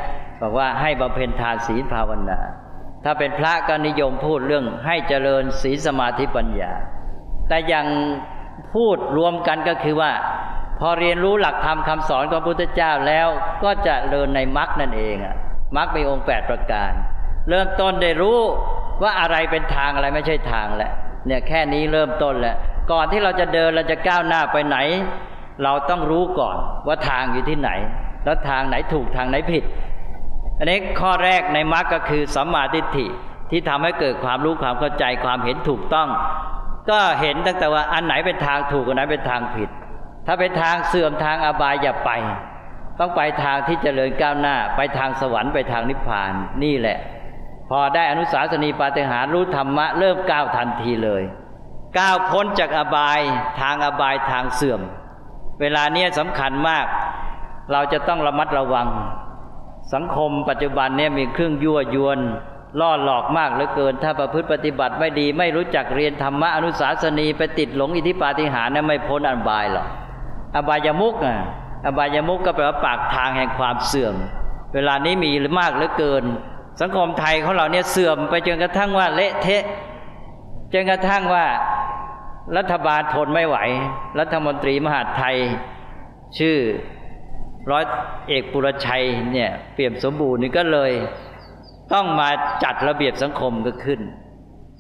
B: บอกว่าให้บำเพ็ญทานศีลภาวนา ถ้าเป็นพระก็นิยมพูดเรื่องให้เจริญศีลสมาธิปัญญา แต่อย่างพูดรวมกันก็คือว่า พอเรียนรู้หลักธรรมคาสอนของพระพุทธเจ้าแล้วก็จะเริญในมรรคนั่นเองอะมรรคมีองค์แปดประการ เริ่มต้นได้รู้ว่าอะไรเป็นทางอะไรไม่ใช่ทางแหละเนี่ยแค่นี้เริ่มต้นแล้ว ก่อนที่เราจะเดินเราจะก้าวหน้าไปไหน เราต้องรู้ก่อนว่าทางอยู่ที่ไหน แล้วทางไหนถูกทางไหนผิด อันนี้ข้อแรกในมรรคก็คือสัมมาทิฏฐิที่ทำให้เกิดความรู้ความเข้าใจความเห็นถูกต้อง ก็เห็นตั้งแต่ว่าอันไหนเป็นทางถูกอันไหนเป็นทางผิด ถ้าเป็นทางเสื่อมทางอบายอย่าไป ต้องไปทางที่จเจริญก้าวหน้า ไปทางสวรรค์ไปทางนิพพานนี่แหละ พอได้อนุสาสนีปาฏิหารู้ธรรมะเริ่มก้าวทันทีเลย ก้าวพ้นจากอบายทางอบายทางเสื่อม เวลาเนี้ยสำคัญมาก เราจะต้องระมัดระวัง สังคมปัจจุบันเนี่ยมีเครื่องยั่วยวนล่อหลอกมากเหลือเกิน ถ้าประพฤติปฏิบัติไม่ดี ไม่รู้จักเรียนธรรมะอนุสาสนีไปติดหลงอิทธิปาฏิหาริย์นไม่พ้นอันบายหรอกอบายมุกอะอบายมุกก็แปลว่าปากทางแห่งความเสื่อม เวลานี้มีหรือมากเหลือเกิน สังคมไทยของเราเนี่ยเสื่อมไปจนกระทั่งว่าเละเทะจนกระทั่งว่า รัฐบาลทนไม่ไหว รัฐมนตรีมหาดไทย ชื่อร้อยเอกปุรชัยเนี่ยเปี่ยมสมบูรณ์นี่ก็เลยต้องมาจัดระเบียบสังคมก็ขึ้น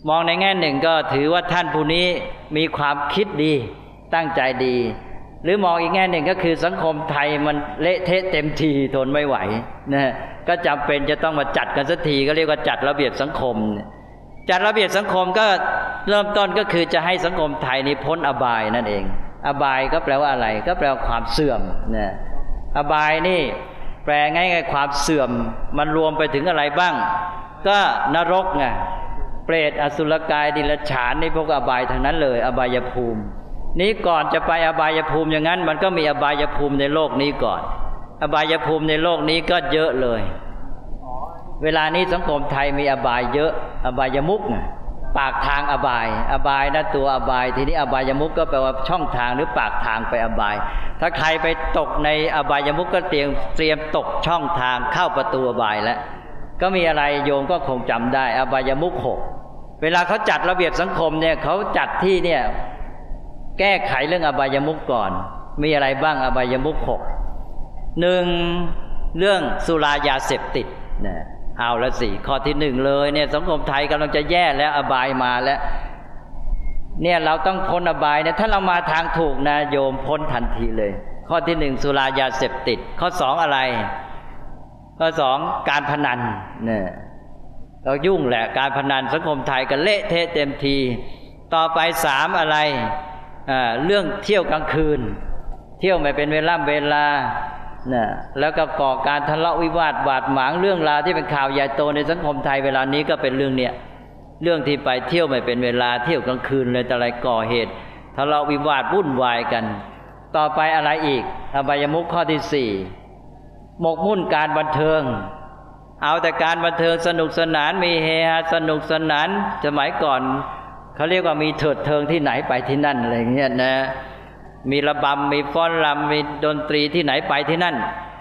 B: มองในแง่หนึ่งก็ถือว่าท่านผู้นี้มีความคิดดีตั้งใจดี หรือมองอีกแง่หนึ่งก็คือสังคมไทยมันเละเทะเต็มทีทนไม่ไหวนะก็จำเป็นจะต้องมาจัดกันสักทีก็เรียกว่าจัดระเบียบสังคม จัดระเบียบสังคมก็เริ่มต้นก็คือจะให้สังคมไทยนี้พ้นอบายนั่นเอง อบายก็แปลว่าอะไร ก็แปลว่าความเสื่อมนะอบายนี่ แปลง่ายๆความเสื่อม มันรวมไปถึงอะไรบ้าง ก็นรกไงเปรตอสุรกายดิลฉานในพวกอบายทั้งนั้นเลย อบายภูมิ นี้ก่อนจะไปอบายภูมิอย่างนั้น มันก็มีอบายภูมิในโลกนี้ก่อน อบายภูมิในโลกนี้ก็เยอะเลย เวลานี้สังคมไทยมีอบายเยอะอบายมุกปากทางอบาย อบายนะตัวอบาย ทีนี้อบายมุกก็แปลว่าช่องทางหรือปากทางไปอบาย ถ้าใครไปตกในอบายมุกก็เตรียมเตรียมตกช่องทางเข้าประตูอบายแล้วก็มีอะไรโยมก็คงจำได้ อบายมุกหกเวลาเขาจัดระเบียบสังคมเนี่ยเขาจัดที่เนี่ยแก้ไขเรื่องอบายมุกก่อน มีอะไรบ้างอบายมุกหกหนึ่งเรื่องสุรายาเสพติดนะ เอาละสิข้อที่หนึ่งเลยเนี่ยสังคมไทยกำลังจะแย่แล้วอบายมาแล้ว เนี่ยเราต้องพ้นอบายเนี่ยถ้าเรามาทางถูกนะโยมพ้นทันทีเลย ข้อที่หนึ่งสุรายาเสพติด ข้อสองอะไร ข้อสองการพนันเนี่ยเรายุ่งแหละการพนันสังคมไทยก็เละเทะเต็มที ต่อไปสามอะไรเรื่องเที่ยวกลางคืน เที่ยวไม่เป็นเวลาเวลา นะแล้วก็ก่อการทะเลาะวิวาทบาดหมางเรื่องราวที่เป็นข่าวใหญ่โตในสังคมไทยเวลานี้ก็เป็นเรื่องเนี้ยเรื่องที่ไปเที่ยวไม่เป็นเวลาเที่ยวกลางคืนเลยแต่อะไรก่อเหตุ ทะเลาะวิวาทวุ่นวายกัน ต่อไปอะไรอีกอบายมุขข้อที่สี่หมกมุ่นการบันเทิง เอาแต่การบันเทิงสนุกสนานมีเฮฮาสนุกสนานสมัยก่อนเขาเรียกว่ามีเถิดเทิงที่ไหนไปที่นั่นอะไรเงี้ยนะ มีระบำมีฟ้อนรำมีดนตรีที่ไหนไปที่นั่น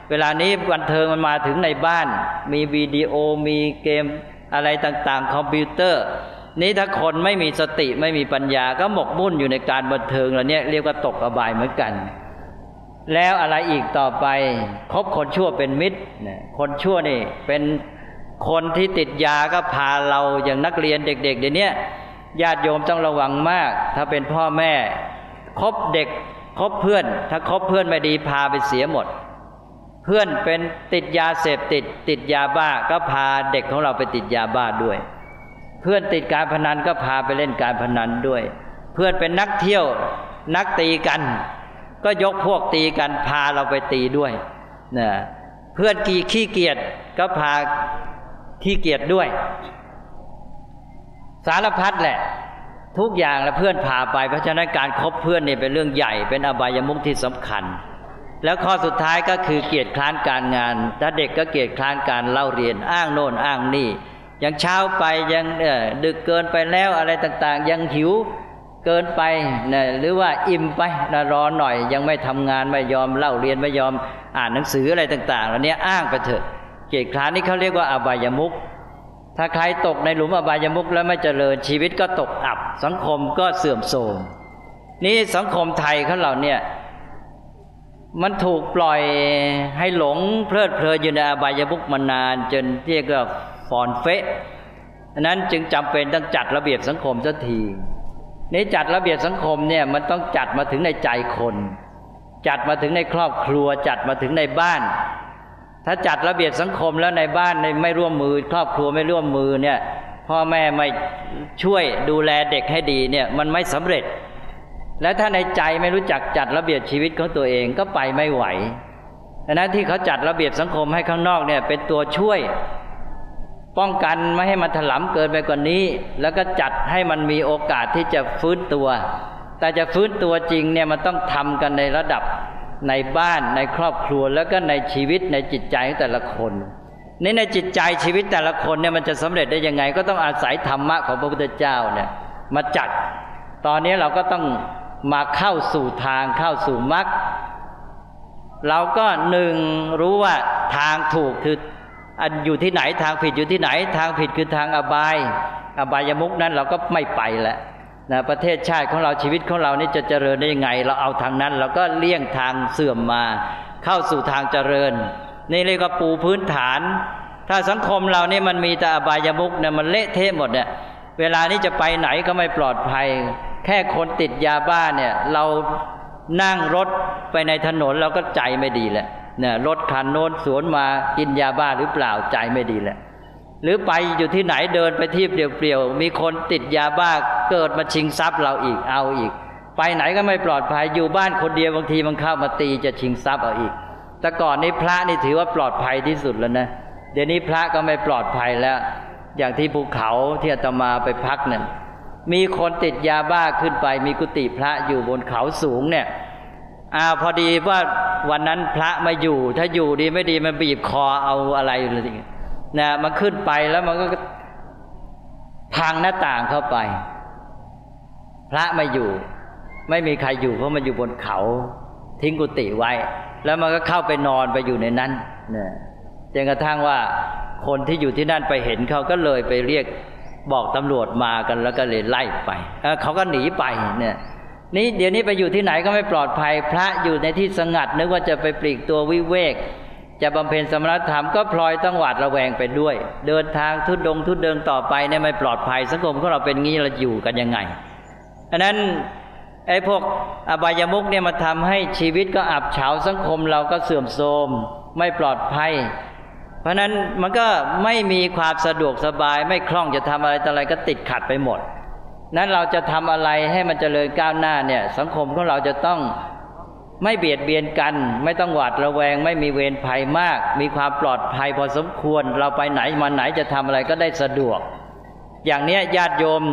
B: เวลานี้บันเทิงมันมาถึงในบ้าน มีวิดีโอมีเกมอะไรต่างๆ คอมพิวเตอร์ นี้ถ้าคนไม่มีสติไม่มีปัญญาก็หมกมุ่นอยู่ในการบันเทิงแล้วเนี่ยเรียกว่าตกอบายเหมือนกัน แล้วอะไรอีกต่อไปคบคนชั่วเป็นมิตรคนชั่วนี่เป็นคนที่ติดยาก็พาเราอย่างนักเรียนเด็ก ๆ เดี๋ยวนี้ญาติโยมต้องระวังมาก ถ้าเป็นพ่อแม่ คบเด็กคบเพื่อน ถ้าคบเพื่อนไม่ดีพาไปเสียหมด เพื่อนเป็นติดยาเสพติดติดยาบ้าก็พาเด็กของเราไปติดยาบ้าด้วย เพื่อนติดการพนันก็พาไปเล่นการพนันด้วย เพื่อนเป็นนักเที่ยวนักตีกัน ก็ยกพวกตีกันพาเราไปตีด้วยนะเพื่อนกีขี้เกียจก็พาขี้เกียจด้วย สารพัดแหละ ทุกอย่างแล้วเพื่อนพาไป เพราะฉะนั้นการครบเพื่อนเนี่ยเป็นเรื่องใหญ่ เป็นอบายมุขที่สำคัญ แล้วข้อสุดท้ายก็คือเกียรติคร้านการงาน ถ้าเด็กก็เกียรติคร้านการเล่าเรียนอ้างโน่นอ้างนี่ยังเช้าไปยังดึกเกินไปแล้วอะไรต่างๆ ยังหิวเกินไปนะหรือว่าอิ่มไปนะรอหน่อย ยังไม่ทำงานไม่ยอมเล่าเรียนไม่ยอมอ่านหนังสืออะไรต่างๆแล้วเนี้ยอ้างไปเถอะเกียรติคร้านนี่เขาเรียกว่าอบายมุข ถ้าใครตกในหลุมอบายมุกแล้วไม่เจริญชีวิตก็ตกอับ สังคมก็เสื่อมโทรมนี่สังคมไทยของเราเนี่ยมันถูกปล่อยให้หลงเพลิดเพลินอยู่ในอบายมุกมานาน จนเรียกว่าฟอนเฟะนั้นจึงจำเป็นต้องจัดระเบียบสังคมสักทีนี่จัดระเบียบสังคมเนี่ยมันต้องจัดมาถึงในใจคน จัดมาถึงในครอบครัว จัดมาถึงในบ้าน ถ้าจัดระเบียบสังคมแล้วในบ้านในไม่ร่วมมือ ครอบครัวไม่ร่วมมือเนี่ยพ่อแม่ไม่ช่วยดูแลเด็กให้ดีเนี่ยมันไม่สำเร็จ และถ้าในใจไม่รู้จักจัดระเบียบชีวิตของตัวเองก็ไปไม่ไหวดังนั้นที่เขาจัดระเบียบสังคมให้ข้างนอกเนี่ยเป็นตัวช่วย ป้องกันไม่ให้มันถลำเกินไปกว่านี้ แล้วก็จัดให้มันมีโอกาสที่จะฟื้นตัว แต่จะฟื้นตัวจริงเนี่ยมันต้องทำกันในระดับ ในบ้านในครอบครัวแล้วก็ในชีวิตในจิตใจของแต่ละคนนี่ในจิตใจชีวิตแต่ละคนเนี่ยมันจะสำเร็จได้ยังไง ก็ต้องอาศัยธรรมะของพระพุทธเจ้าเนี่ยมาจัด ตอนนี้เราก็ต้องมาเข้าสู่ทางเข้าสู่มรรคเราก็หนึ่งรู้ว่าทางถูกคืออันอยู่ที่ไหนทางผิดอยู่ที่ไหน ทางผิดคือทางอบาย อบายมุกนั้นเราก็ไม่ไปแล้ว นะประเทศชาติของเราชีวิตของเรานี่จะเจริญได้ยังไง เราเอาทางนั้น เราก็เลี่ยงทางเสื่อมมา เข้าสู่ทางเจริญ นี่เรียกว่าปูพื้นฐาน ถ้าสังคมเรานี่มันมีแต่อบายมุกเนี่ยมันเละเทะหมดเนี่ยเวลานี้จะไปไหนก็ไม่ปลอดภัย แค่คนติดยาบ้าเนี่ยเรานั่งรถไปในถนนเราก็ใจไม่ดีแหละเนี่ยรถคันโน้นสวนมากินยาบ้าหรือเปล่าใจไม่ดีแหละ หรือไปอยู่ที่ไหนเดินไปที่เปลี่ยวๆมีคนติดยาบ้าเกิดมาชิงทรัพย์เราอีกเอาอีก ไปไหนก็ไม่ปลอดภัยอยู่บ้านคนเดียวบางทีมันเข้ามาตีจะชิงทรัพย์เอาอีก แต่ก่อนนี้พระนี่ถือว่าปลอดภัยที่สุดแล้วนะเดี๋ยวนี้พระก็ไม่ปลอดภัยแล้ว อย่างที่ภูเขาที่อาตมาไปพักนั่นมีคนติดยาบ้าขึ้นไป มีกุฏิพระอยู่บนเขาสูงเนี่ยอ้าพอดีว่าวันนั้นพระมาอยู่ ถ้าอยู่ดีไม่ดีมันบีบคอเอาอะไรอะไรอย่างเงี้ย นะมันขึ้นไปแล้วมันก็พังหน้าต่างเข้าไป พระมาอยู่ ไม่มีใครอยู่เพราะมันอยู่บนเขา ทิ้งกุฏิไว้ แล้วมันก็เข้าไปนอนไปอยู่ในนั้นเนี่ยจนกระทั่งว่าคนที่อยู่ที่นั่นไปเห็นเขาก็เลยไปเรียกบอกตำรวจมากันแล้วก็เลยไล่ไปเขาก็หนีไปเนี่ยนี่เดี๋ยวนี้ไปอยู่ที่ไหนก็ไม่ปลอดภัย พระอยู่ในที่สงัดนึกว่าจะไปปลีกตัววิเวก จะบำเพ็ญสมณธรรมก็พลอยต้องหวาดระแวงไปด้วย เดินทางทุดดงทุดเดินต่อไปเนี่ยไม่ปลอดภัยสังคมของเราเป็นงี้เราอยู่กันยังไงอันนั้นไอ้พวกอบายมุกเนี่ยมาทำให้ชีวิตก็อับเฉาสังคมเราก็เสื่อมโทรมไม่ปลอดภัย เพราะนั้นมันก็ไม่มีความสะดวกสบายไม่คล่องจะทำอะไรต่อะไรก็ติดขัดไปหมด นั้นเราจะทำอะไรให้มันเจริญก้าวหน้าเนี่ยสังคมของเราจะต้อง ไม่เบียดเบียนกัน ไม่ต้องหวาดระแวง ไม่มีเวรภัยมาก มีความปลอดภัยพอสมควร เราไปไหนมาไหนจะทำอะไรก็ได้สะดวก อย่างเนี้ยญาติโยม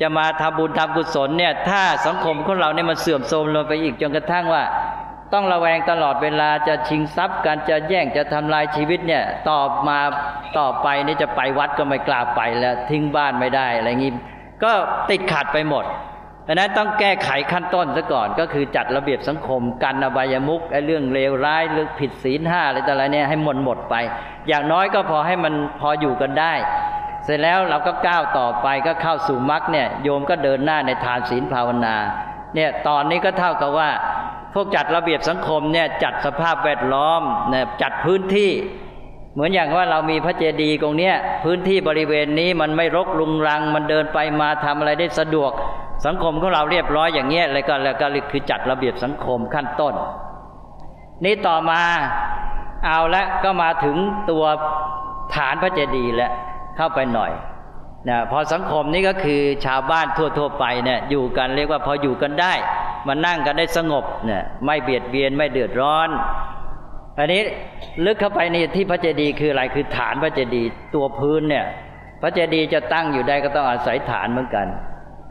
B: จะมาทำบุญทำกุศลเนี่ยถ้าสังคมของเราเนี่ยมันเสื่อมโทรมลงไปอีกจนกระทั่งว่า ต้องระแวงตลอดเวลาจะชิงทรัพย์การจะแย่งจะทำลายชีวิตเนี่ยต่อมาต่อไปนี่จะไปวัดก็ไม่กล้าไปแล้วทิ้งบ้านไม่ได้อะไรงี้ก็ติดขัดไปหมด ดังนั้นต้องแก้ไขขั้นต้นซะก่อนก็คือจัดระเบียบสังคมกันอบายมุกไอ้เรื่องเลวร้ายเรื่องผิดศีลห้าอะไรต่ออะไรเนี่ยให้หมดหมดไป อย่างน้อยก็พอให้มันพออยู่กันได้ เสร็จแล้วเราก็ก้าวต่อไปก็เข้าสู่มรรคเนี่ยโยมก็เดินหน้าในทานศีลภาวนาเนี่ยตอนนี้ก็เท่ากับว่า พวกจัดระเบียบสังคมเนี่ยจัดสภาพแวดล้อมเนี่ยจัดพื้นที่เหมือนอย่างว่าเรามีพระเจดีย์ตรงเนี้ยพื้นที่บริเวณนี้มันไม่รกรุงรัง มันเดินไปมาทำอะไรได้สะดวก สังคมของเราเรียบร้อยอย่างเงี้ยแล้วก็แล้วก็คือจัดระเบียบสังคมขั้นต้น นี่ต่อมาเอาละก็มาถึงตัวฐานพระเจดีย์แล้วเข้าไปหน่อยนะพอสังคมนี้ก็คือชาวบ้านทั่ว ๆ ไปเนี่ยอยู่กันเรียกว่าพออยู่กันได้มานั่งกันได้สงบเนี่ยไม่เบียดเบียนไม่เดือดร้อน อันนี้ลึกเข้าไปในที่พระเจดีย์คืออะไรคือฐานพระเจดีย์ตัวพื้นเนี่ยพระเจดีย์จะตั้งอยู่ได้ก็ต้องอาศัยฐานเหมือนกัน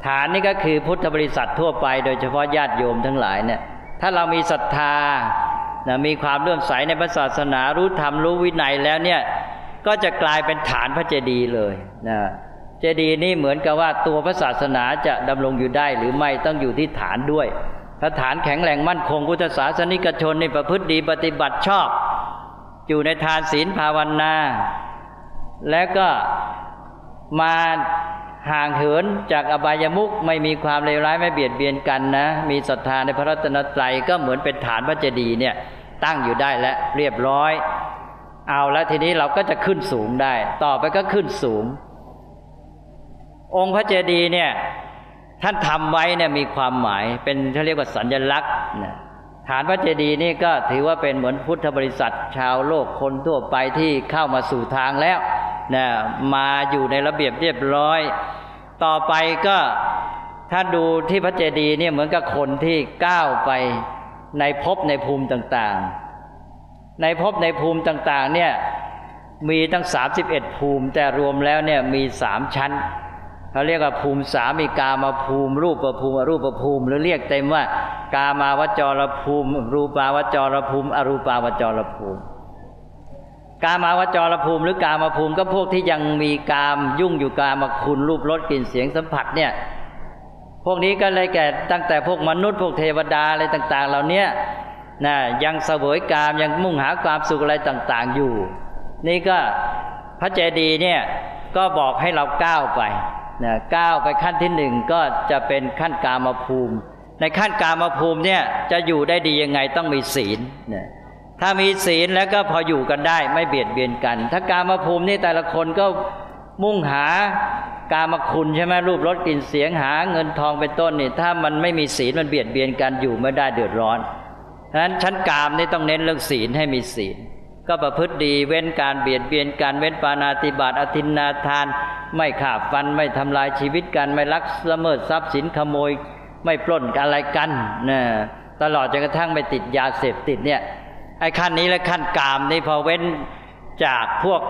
B: ฐานนี่ก็คือพุทธบริษัททั่วไป โดยเฉพาะญาติโยมทั้งหลายเนี่ยถ้าเรามีศรัทธานะมีความเลื่อมใสในพระศาสนารู้ธรรมรู้วินัยแล้วเนี่ยก็จะกลายเป็นฐานพระเจดีย์เลยนะเจดีย์นี่เหมือนกับว่าตัวพระศาสนาจะดำรงอยู่ได้หรือไม่ต้องอยู่ที่ฐานด้วยถ้าฐานแข็งแรงมั่นคงพุทธศาสนิกชนในประพฤติดีปฏิบัติชอบ อยู่ในทานศีลภาวนา แล้วก็มา ห่างเหินจากอบายมุกไม่มีความเลวร้ายไม่เบียดเบียนกันนะ มีศรัทธาในพระรัตนตรัยก็เหมือนเป็นฐานพระเจดีย์เนี่ยตั้งอยู่ได้และเรียบร้อย เอาแล้วทีนี้เราก็จะขึ้นสูงได้ ต่อไปก็ขึ้นสูง องค์พระเจดีย์เนี่ยท่านทำไว้เนี่ยมีความหมายเป็นเขาเรียกว่าสัญลักษณ์นะ ฐานพระเจดีย์นี่ก็ถือว่าเป็นเหมือนพุทธบริษัทชาวโลกคนทั่วไปที่เข้ามาสู่ทางแล้วนะมาอยู่ในระเบียบเรียบร้อย ต่อไปก็ถ้าดูที่พระเจดีย์เนี่ยเหมือนกับคนที่ก้าวไปในภพในภูมิต่างๆ ในภพในภูมิต่างๆเนี่ยมีตั้ง 31 ภูมิ แต่รวมแล้วเนี่ยมีสามชั้น เขาเรียกว่าภูมิสามีกามาภูมิรูปประภูมิอรูปประภูมิ หรือเรียกเต็มว่า กามาวจรภูมิ รูปาวจรภูมิ อรูปาวจรภูมิ กามาวจรภูมิ หรือกามาภูมิก็พวกที่ยังมีกามยุ่งอยู่กามาคุณรูปรสกลิ่นเสียงสัมผัสเนี่ยพวกนี้ก็เลยแก่ตั้งแต่พวกมนุษย์พวกเทวดาอะไรต่าง ๆ เหล่านี้นะยังเสวยกามยังมุ่งหาความสุขอะไรต่าง ๆ อยู่ นี่ก็พระเจดีย์เนี่ยก็บอกให้เราก้าวไป นะก้าวไปขั้นที่หนึ่งก็จะเป็นขั้นกามาภูมิ ในขั้นกามาภูมิเนี่ยจะอยู่ได้ดียังไงต้องมีศีลนะถ้ามีศีลแล้วก็พออยู่กันได้ไม่เบียดเบียนกัน ถ้ากามาภูมินี่แต่ละคนก็มุ่งหากามคุณใช่ไหมรูปรสกลิ่นเสียงหาเงินทองเป็นต้นนี่ถ้ามันไม่มีศีลมันเบียดเบียนกันอยู่ไม่ได้เดือดร้อนฉะนั้นชั้นกามนี่ต้องเน้นเรื่องศีลให้มีศีล ก็ประพฤติดีเว้นการเบียดเบียนการเว้นปานาติบาตอธินนาทาน ไม่ขาบฟันไม่ทำลายชีวิตกัน ไม่ลักละเมิดทรัพย์สินขโมย ไม่ปล้นอะไรกันนะตลอดจนกระทั่งไม่ติดยาเสพติดเนี่ยไอ้ขั้นนี้และขั้นกามนี่พอเว้นจากพวก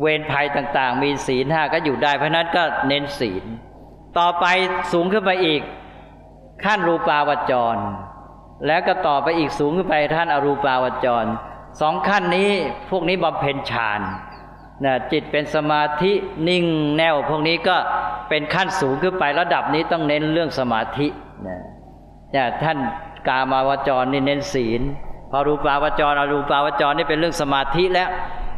B: เวรภัยต่างๆ มีศีลห้าก็อยู่ได้ เพราะนั้นก็เน้นศีล ต่อไปสูงขึ้นไปอีกขั้นรูปาวจร แล้วก็ต่อไปอีกสูงขึ้นไปท่านอรูปาวจร สองขั้นนี้พวกนี้บำเพ็ญฌานนะจิตเป็นสมาธินิ่งแน่ว พวกนี้ก็เป็นขั้นสูงขึ้นไประดับนี้ต้องเน้นเรื่องสมาธินะเนี่ยท่านกามาวจรนี่เน้นศีล พอรูปาวจรอรูปาวจรนี่เป็นเรื่องสมาธิแล้ว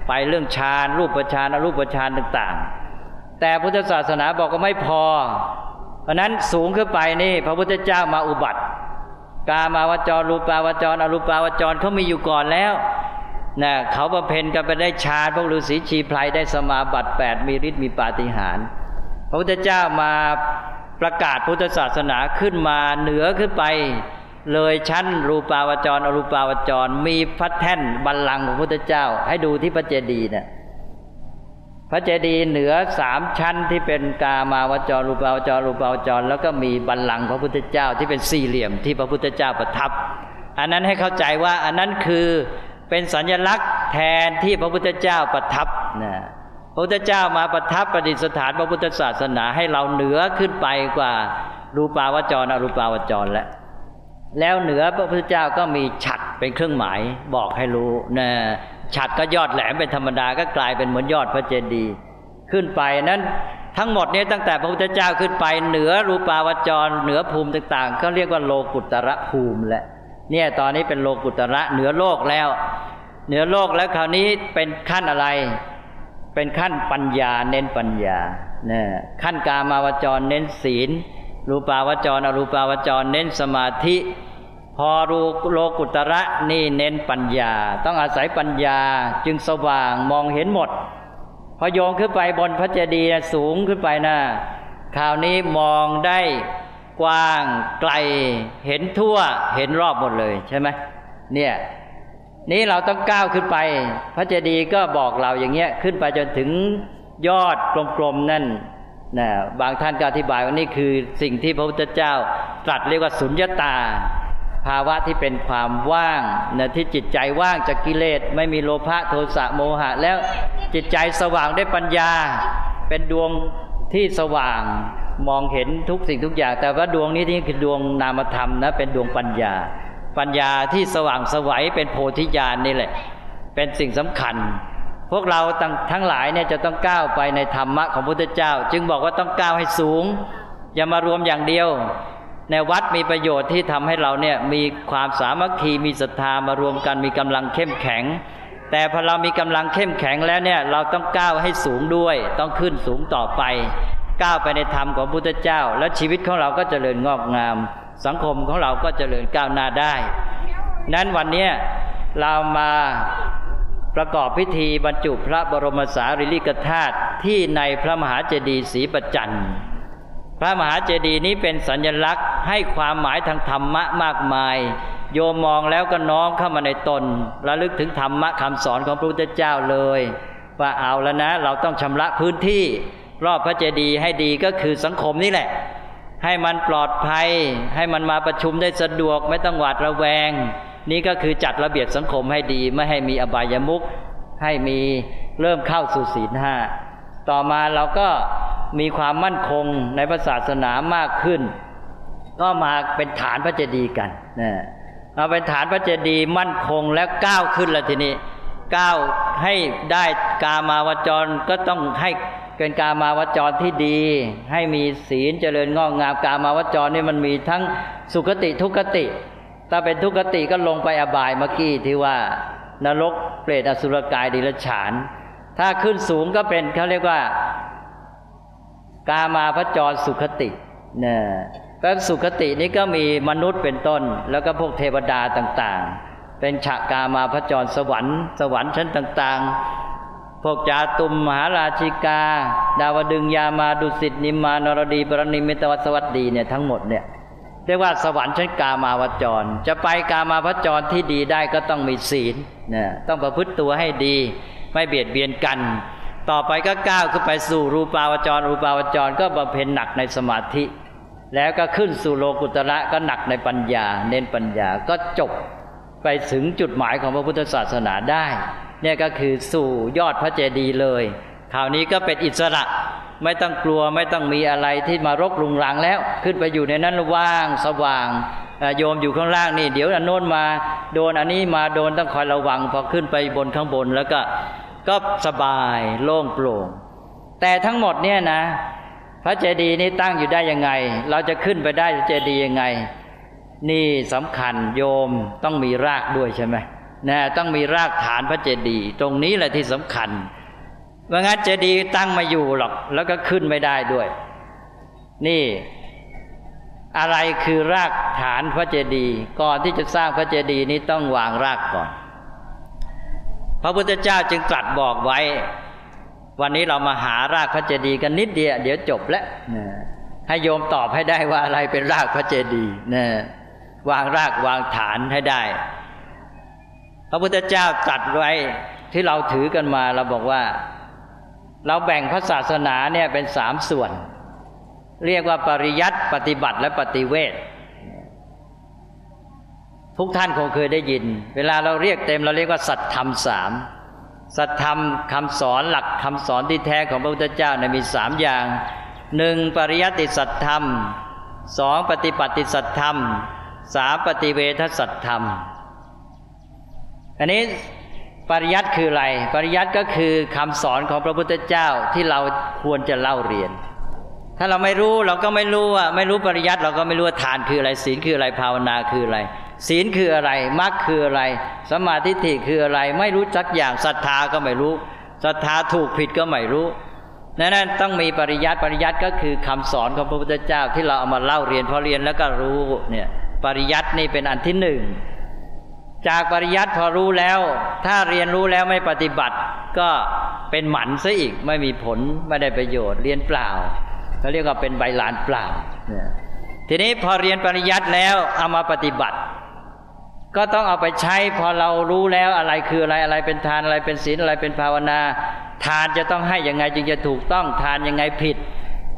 B: ไปเรื่องฌานรูปฌานอรูปฌานต่างๆ แต่พุทธศาสนาบอกก็ไม่พอ เพราะนั้นสูงขึ้นไปนี่พระพุทธเจ้ามาอุบัติ กามาวจรรูปาวจรอรูปาวจรเขามีอยู่ก่อนแล้ว นะเขาบำเพ็ญกันไปได้ฌานพวกฤาษีชีไพรได้สมาบัติแปดมีฤทธิ์มีปาฏิหาริย์พระพุทธเจ้ามาประกาศพุทธศาสนาขึ้นมาเหนือขึ้นไป เลยชั้นรูปาวจร อรูปาวจร มีพระแท่นบัลลังก์ของพุทธเจ้า ให้ดูที่พระเจดีย์เนี่ยพระเจดีย์เหนือสามชั้นที่เป็นกามาวจรรูปาวจรรูปาวจร แล้วก็มีบัลลังก์พระพุทธเจ้าที่เป็นสี่เหลี่ยมที่พระพุทธเจ้าประทับ อันนั้นให้เข้าใจว่าอันนั้นคือ เป็นสัญลักษณ์แทนที่พระพุทธเจ้าประทับนะพระพุทธเจ้ามาประทับประดิษฐานพระพุทธศาสนาให้เราเหนือขึ้นไปกว่ารูปาวจรอรูปาวจรแล้วแล้วเหนือพระพุทธเจ้าก็มีฉัดเป็นเครื่องหมายบอกให้รู้นะฉัดก็ยอดแหลมเป็นธรรมดาก็กลายเป็นเหมือนยอดพระเจดีย์ขึ้นไปนั้นทั้งหมดนี้ตั้งแต่พระพุทธเจ้าขึ้นไปเหนือรูปาวจร เหนือภูมิต่างๆ ก็เรียกว่าโลกุตระภูมิแหละ เนี่ยตอนนี้เป็นโลกุตระเหนือโลกแล้ว เหนือโลกแล้วคราวนี้เป็นขั้นอะไร เป็นขั้นปัญญาเน้นปัญญาเนี่ยขั้นกามาวจรเน้นศีล รูปาวจร อรูปาวจรเน้นสมาธิ พอรูโลกุตระนี่เน้นปัญญา ต้องอาศัยปัญญาจึงสว่างมองเห็นหมด พอโยงขึ้นไปบนพระเจดีย์สูงขึ้นไปนะคราวนี้มองได้ กว้างไกลเห็นทั่วเห็นรอบหมดเลยใช่ไหมเนี่ยนี้เราต้องก้าวขึ้นไป พระเจดีย์ก็บอกเราอย่างเงี้ยขึ้นไปจนถึงยอดกลมๆนั่นนะบางท่านก็อธิบายว่านี่คือสิ่งที่พระพุทธเจ้า ตรัสเรียกว่าสุญญตา ภาวะที่เป็นความว่างนะที่จิตใจว่างจากกิเลสไม่มีโลภะโทสะโมหะ แล้วจิตใจสว่างได้ปัญญา เป็นดวงที่สว่าง มองเห็นทุกสิ่งทุกอย่าง แต่ว่าดวงนี้นี่คือดวงนามธรรมนะเป็นดวงปัญญา ปัญญาที่สว่างสวัยเป็นโพธิญาณนี่แหละ เป็นสิ่งสำคัญ พวกเราทั้งหลายเนี่ยจะต้องก้าวไปในธรรมะของพระพุทธเจ้า จึงบอกว่าต้องก้าวให้สูง อย่ามารวมอย่างเดียว ในวัดมีประโยชน์ที่ทำให้เราเนี่ยมีความสามัคคีมีศรัทธามารวมกันมีกำลังเข้มแข็งแต่พอเรามีกำลังเข้มแข็งแล้วเนี่ยเราต้องก้าวให้สูงด้วย ต้องขึ้นสูงต่อไป ก้าวไปในธรรมของพุทธเจ้า แล้วชีวิตของเราก็จเจริญงอกงาม สังคมของเราก็จเจริญก้าวหน้าได้ นั้นวันนี้เรามาประกอบพิธีบรรจุพระบรมสารีริกธาตุที่ในพระมหาเจดีย์ศรีประจันพระมหาเจดีย์นี้เป็นสัญลักษณ์ให้ความหมายทางธรรมะมากมาย โยมมองแล้วก็น้อมเข้ามาในตนระลึกถึงธรรมะคำสอนของพระพุทธเจ้าเลย ว่าเอาแล้วนะ เราต้องชำระพื้นที่ รอบพระเจดีย์ให้ดีก็คือสังคมนี่แหละ ให้มันปลอดภัย ให้มันมาประชุมได้สะดวกไม่ต้องหวาดระแวง นี่ก็คือจัดระเบียบสังคมให้ดี ไม่ให้มีอบายมุขให้มีเริ่มเข้าสู่ศีลห้าต่อมาเราก็มีความมั่นคงในศาสนามากขึ้น ก็มาเป็นฐานพระเจดีย์กันนะเอาเป็นฐานพระเจดีย์มั่นคงแล้วก้าวขึ้นแล้วทีนี้ก้าวให้ได้กามาวจรก็ต้องให้ เป็นกามาวจรที่ดี ให้มีศีลเจริญงอกงามกามาวจรนี่มันมีทั้งสุขติทุกติ ถ้าเป็นทุกติก็ลงไปอบายเมื่อกี้ที่ว่านรกเปรตอสุรกายดิลฉาน ถ้าขึ้นสูงก็เป็นเขาเรียกว่า กามาพจรสุขติเนี่ยก็สุขตินี้ก็มีมนุษย์เป็นต้น แล้วก็พวกเทวดาต่าง ๆ เป็นฉากามาพจรสวรรค์ สวรรค์ชั้นต่าง ๆ พวกจาตุมมหาราชิกา ดาวดึงยามาดุสิตนิมานรดีปรณิมิตวสวัสดีเนี่ยทั้งหมดเนี่ยเรียกว่าสวรรค์ชั้นกามาวจร จะไปกามาวจรที่ดีได้ก็ต้องมีศีลนะต้องประพฤติตัวให้ดี ไม่เบียดเบียนกัน ต่อไปก็ก้าวขึ้นไปสู่รูปาวจร รูปาวจรก็บำเพ็ญหนักในสมาธิ แล้วก็ขึ้นสู่โลกุตระก็หนักในปัญญา เน้นปัญญาก็จบไปถึงจุดหมายของพระพุทธศาสนาได้ เนี่ยก็คือสู่ยอดพระเจดีย์เลยคราวนี้ก็เป็นอิสระไม่ต้องกลัวไม่ต้องมีอะไรที่มารกรุงรังแล้ว ขึ้นไปอยู่ในนั้นว่างสว่างโยมอยู่ข้างล่างนี่ เดี๋ยวอันโน้นมาโดนอันนี้มาโดนต้องคอยระวังพอขึ้นไปบนข้างบนแล้วก็ก็สบายโล่งโปร่ง แต่ทั้งหมดเนี่ยนะ พระเจดีย์นี้ตั้งอยู่ได้ยังไง เราจะขึ้นไปได้เจดีย์ยังไง นี่สำคัญโยมต้องมีรากด้วยใช่ไหม นะต้องมีรากฐานพระเจดีย์ตรงนี้แหละที่สำคัญว่างั้นเจดีย์ตั้งมาอยู่หรอก แล้วก็ขึ้นไม่ได้ด้วย นี่อะไรคือรากฐานพระเจดีย์ก่อนที่จะสร้างพระเจดีย์นี้ต้องวางรากก่อน พระพุทธเจ้าจึงตรัสบอกไว้ วันนี้เรามาหารากพระเจดีย์กันนิดเดียวเดี๋ยวจบแล้วให้โยมตอบให้ได้ว่าอะไรเป็นรากพระเจดีย์นะวางรากวางฐานให้ได้ ระพุทธเจ้าตรัสไว้ที่เราถือกันมาเราบอกว่า เราแบ่งพระศาสนาเนี่ยเป็นสามส่วน เรียกว่าปริยัติปฏิบัติและปฏิเวททุกท่านคงเคยได้ยิน เวลาเราเรียกเต็มเราเรียกว่าสัตธรรมสามสัตธรรมคำสอนหลักคำสอนที่แท้ของพระพุทธเจ้าเนี่ยมีสามอย่างหนึ่งปริยัติสัตธรรมสองปฏิปัติสัตธรรมสามปฏิเวทสัตธรรม อันนี้ปริยัติคืออะไร ปริยัติก็คือคำสอนของพระพุทธเจ้าที่เราควรจะเล่าเรียน ถ้าเราไม่รู้เราก็ไม่รู้ว่าไม่รู้ปริยัติเราก็ไม่รู้ว่าทานคืออะไร ศีลคืออะไรภาวนาคืออะไร ศีลคืออะไรมรรคคืออะไรสมาธิฐิคืออะไร ไม่รู้จักอย่างศรัทธาก็ไม่รู้ศรัทธาถูกผิดก็ไม่รู้นั้นต้องมีปริยัติปริยัติก็คือคำสอนของพระพุทธเจ้าที่เราเอามาเล่าเรียนพอเรียนแล้วก็รู้เนี่ยปริยัตินี่เป็นอันที่หนึ่ง จากปริยัติพอรู้แล้ว ถ้าเรียนรู้แล้วไม่ปฏิบัติ ก็เป็นหมันซะอีกไม่มีผลไม่ได้ประโยชน์ เรียนเปล่าเขาเรียกว่าเป็นใบลานเปล่าทีนี้พอเรียนปริยัติแล้วเอามาปฏิบัติ ก็ต้องเอาไปใช้พอเรารู้แล้วอะไรคืออะไรอะไรเป็นทานอะไรเป็นศีลอะไรเป็นภาวนา ทานจะต้องให้ยังไงจึงจะถูกต้องทานยังไงผิด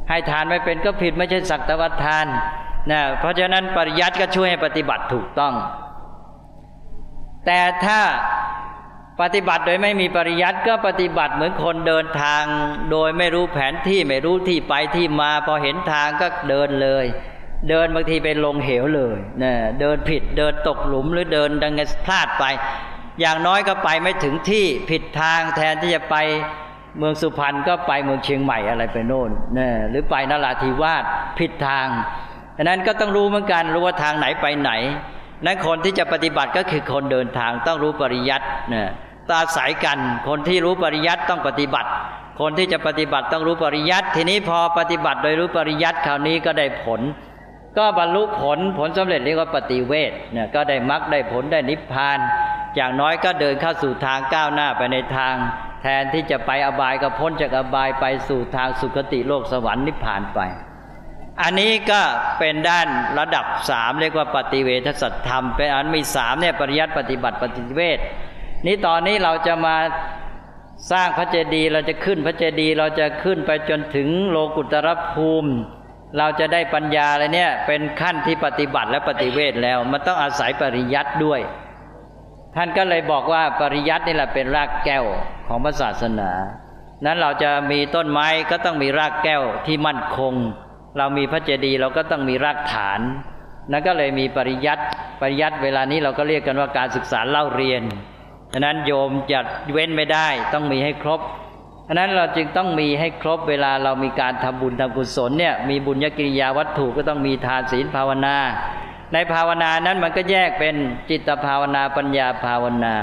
B: ให้ทานไม่เป็นก็ผิดไม่ใช่สักตะวัทานนะเพราะฉะนั้นปริยัติก็ช่วยให้ปฏิบัติถูกต้อง แต่ถ้าปฏิบัติโดยไม่มีปริยัติก็ปฏิบัติเหมือนคนเดินทาง โดยไม่รู้แผนที่ไม่รู้ที่ไปที่มา พอเห็นทางก็เดินเลย เดินบางทีไปลงเหวเลยนะเดินผิดเดินตกหลุมหรือเดินดังไงพลาดไป อย่างน้อยก็ไปไม่ถึงที่ผิดทางแทนที่จะไปเมืองสุพรรณก็ไปเมืองเชียงใหม่อะไรไปโน่นนะหรือไปนราธิวาสผิดทางดังนั้นก็ต้องรู้เหมือนกันรู้ว่าทางไหนไปไหน นั้นคนที่จะปฏิบัติก็คือคนเดินทางต้องรู้ปริยัตินะตาสายกัน คนที่รู้ปริยัติต้องปฏิบัติ คนที่จะปฏิบัติต้องรู้ปริยัติ ทีนี้พอปฏิบัติโดยรู้ปริยัติคราวนี้ก็ได้ผล ก็บรรลุผลผลสำเร็จเรียกว่าปฏิเวทเนี่ยก็ได้มรรคได้ผลได้นิพพานอย่างน้อยก็เดินเข้าสู่ทางก้าวหน้าไปในทาง แทนที่จะไปอบายก็พ้นจากอบายไปสู่ทางสุคติโลกสวรรค์นิพพานไป อันนี้ก็เป็นด้านระดับสามเรียกว่าปฏิเวทสัตธรรม เป็นอันมีสามเนี่ยปริยัติปฏิบัติปฏิเวทนี้ตอนนี้เราจะมาสร้างพระเจดีย์เราจะขึ้นพระเจดีย์เราจะขึ้นไปจนถึงโลกุตรภูมิ เราจะได้ปัญญาอะไรเนี่ยเป็นขั้นที่ปฏิบัติและปฏิเวทแล้วมันต้องอาศัยปริยัติด้วย ท่านก็เลยบอกว่าปริยัตินี่แหละเป็นรากแก้วของศาสนา นั้นเราจะมีต้นไม้ก็ต้องมีรากแก้วที่มั่นคง เรามีพระเจดีย์เราก็ต้องมีรากฐานนั่นก็เลยมีปริยัติปริยัติเวลานี้เราก็เรียกกันว่าการศึกษาเล่าเรียนฉะนั้นโยมจะเว้นไม่ได้ต้องมีให้ครบฉะนั้นเราจึงต้องมีให้ครบเวลาเรามีการทำบุญทำกุศลเนี่ยมีบุญญกิริยาวัตถุก็ต้องมีทานศีลภาวนา ในภาวนานั้นมันก็แยกเป็นจิตภาวนาปัญญาภาวนา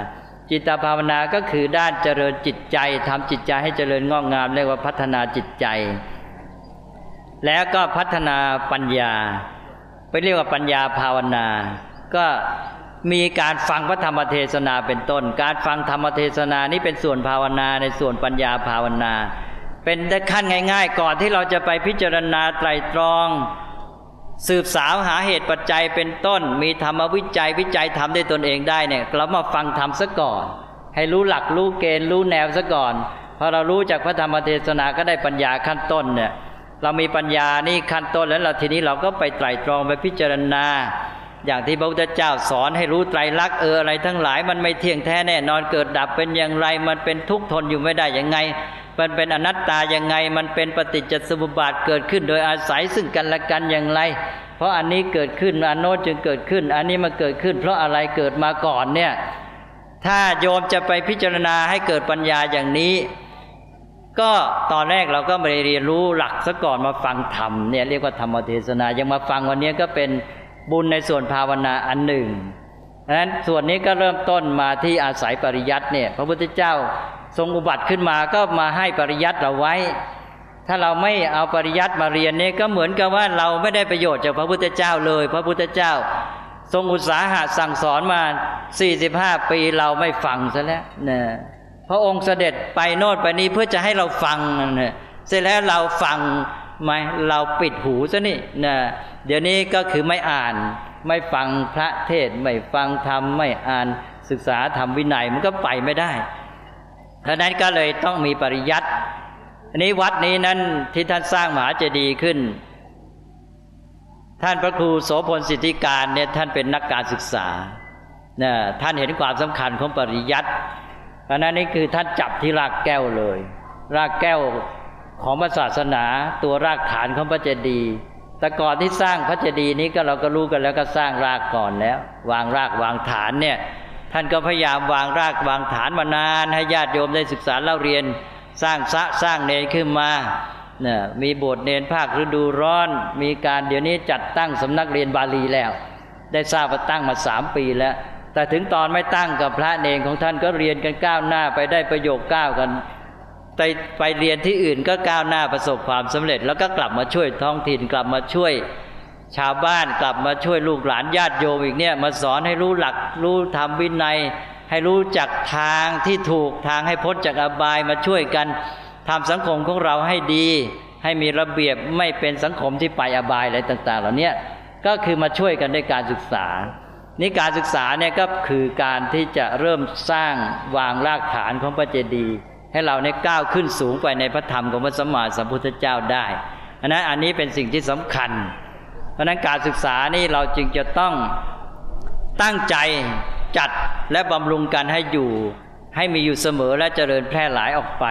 B: จิตภาวนาก็คือด้านเจริญจิตใจทำจิตใจให้เจริญงอกงามเรียกว่าพัฒนาจิตใจ แล้วก็พัฒนาปัญญา ไปเรียกว่าปัญญาภาวนา ก็มีการฟังพระธรรมเทศนาเป็นต้น การฟังธรรมเทศนานี้เป็นส่วนภาวนาในส่วนปัญญาภาวนา เป็นขั้นง่าย ๆ ก่อนที่เราจะไปพิจารณาไตรตรองสืบสาวหาเหตุปัจจัยเป็นต้น มีธรรมวิจัยวิจัยทำได้ตนเองได้เนี่ยเรามาฟังธรรมซะก่อน ให้รู้หลักรู้เกณฑ์รู้แนวซะก่อนพอเรารู้จากพระธรรมเทศนาก็ได้ปัญญาขั้นต้นเนี่ย เรามีปัญญานี่ขั้นต้นแล้วเราทีนี้เราก็ไปไตรตรองไปพิจารณา อย่างที่พระพุทธเจ้าสอนให้รู้ไตรลักษณ์เอออะไรทั้งหลาย มันไม่เที่ยงแท้แน่นอนเกิดดับเป็นอย่างไร มันเป็นทุกข์ทนอยู่ไม่ได้ยังไง มันเป็นอนัตตายังไง มันเป็นปฏิจจสมุปบาทเกิดขึ้นโดยอาศัยซึ่งกันและกันอย่างไร เพราะอันนี้เกิดขึ้นอันโน้นจึงเกิดขึ้น อันนี้มาเกิดขึ้น เพราะอะไรเกิดมาก่อนเนี่ยถ้าโยมจะไปพิจารณาให้เกิดปัญญาอย่างนี้ ก็ตอนแรกเราก็ไม่ได้เรียนรู้หลักซะก่อนมาฟังธรรมเนี่ยเรียกว่าธรรมเทศนายังมาฟังวันนี้ก็เป็นบุญในส่วนภาวนาอันหนึ่งดังนั้นส่วนนี้ก็เริ่มต้นมาที่อาศัยปริยัติเนี่ยพระพุทธเจ้าทรงอุบัติขึ้นมาก็มาให้ปริยัติเราไว้ ถ้าเราไม่เอาปริยัติมาเรียนเนี่ยก็เหมือนกับว่าเราไม่ได้ประโยชน์จากพระพุทธเจ้าเลย พระพุทธเจ้า ทรงอุตสาหะสั่งสอนมา 45 ปีเราไม่ฟังซะแล้วนะพ ระองค์เสด็จไปโน่นไปนี้เพื่อจะให้เราฟังนะเสร็จแล้วเราฟังไหมเราปิดหูซะนี่นะเดี๋ยวนี้ก็คือไม่อ่าน ไม่ฟังพระเทศไม่ฟังธรรมไม่อ่านศึกษาธรรมวินัยมันก็ไปไม่ได้ดังนั้นก็เลยต้องมีปริยัติอันนี้วัดนี้นั้นที่ท่านสร้างมหาเจดีย์ขึ้น ท่านพระครูโสพลสิทธิการเนี่ยท่านเป็นนักการศึกษาเนี่ยท่านเห็นความสำคัญของปริยัติ เพราะนั้นนี่คือท่านจับที่รากแก้วเลย รากแก้วของศาสนาตัวรากฐานของพระเจดีย์แต่ก่อนที่สร้างพระเจดีย์นี้ก็เราก็รู้กันแล้วก็สร้างรากก่อนแล้ว วางรากวางฐานเนี่ยท่านก็พยายามวางรากวางฐานมานานให้ญาติโยมได้ศึกษาเล่าเรียน สร้างสะสร้างเนรขึ้นมาเนี่ยมีโบสถ์เนรภาคฤดูร้อน มีการเดี๋ยวนี้จัดตั้งสำนักเรียนบาลีแล้ว ได้ทราบว่าตั้งมาสามปีแล้ว แต่ถึงตอนไม่ตั้งกับพระเนรของท่านก็เรียนกันก้าวหน้าไปได้ประโยคก้าวกันไปไปเรียนที่อื่นก็ก้าวหน้าประสบความสำเร็จ แล้วก็กลับมาช่วยท้องถิ่นกลับมาช่วยชาวบ้านกลับมาช่วยลูกหลานญาติโยมอีกเนี่ยมาสอนให้รู้หลักรู้ธรรมวินัย ให้รู้จักทางที่ถูกทางให้พ้นจากอบายมาช่วยกันทำสังคมของเราให้ดี ให้มีระเบียบไม่เป็นสังคมที่ไปอบายอะไรต่าง ๆ เหล่านี้ก็คือมาช่วยกันด้วยการศึกษา นี่การศึกษาเนี่ยก็คือการที่จะเริ่มสร้างวางรากฐานของพระเจดีย์ให้เราในก้าวขึ้นสูงไปในพระธรรมของพระสัมมาสัมพุทธเจ้าได้อันนั้นอันนี้เป็นสิ่งที่สำคัญ เพราะนั้นการศึกษานี่เราจึงจะต้องตั้งใจจัดและบำรุงกันให้อยู่ ให้มีอยู่เสมอและเจริญแพร่หลายออกไป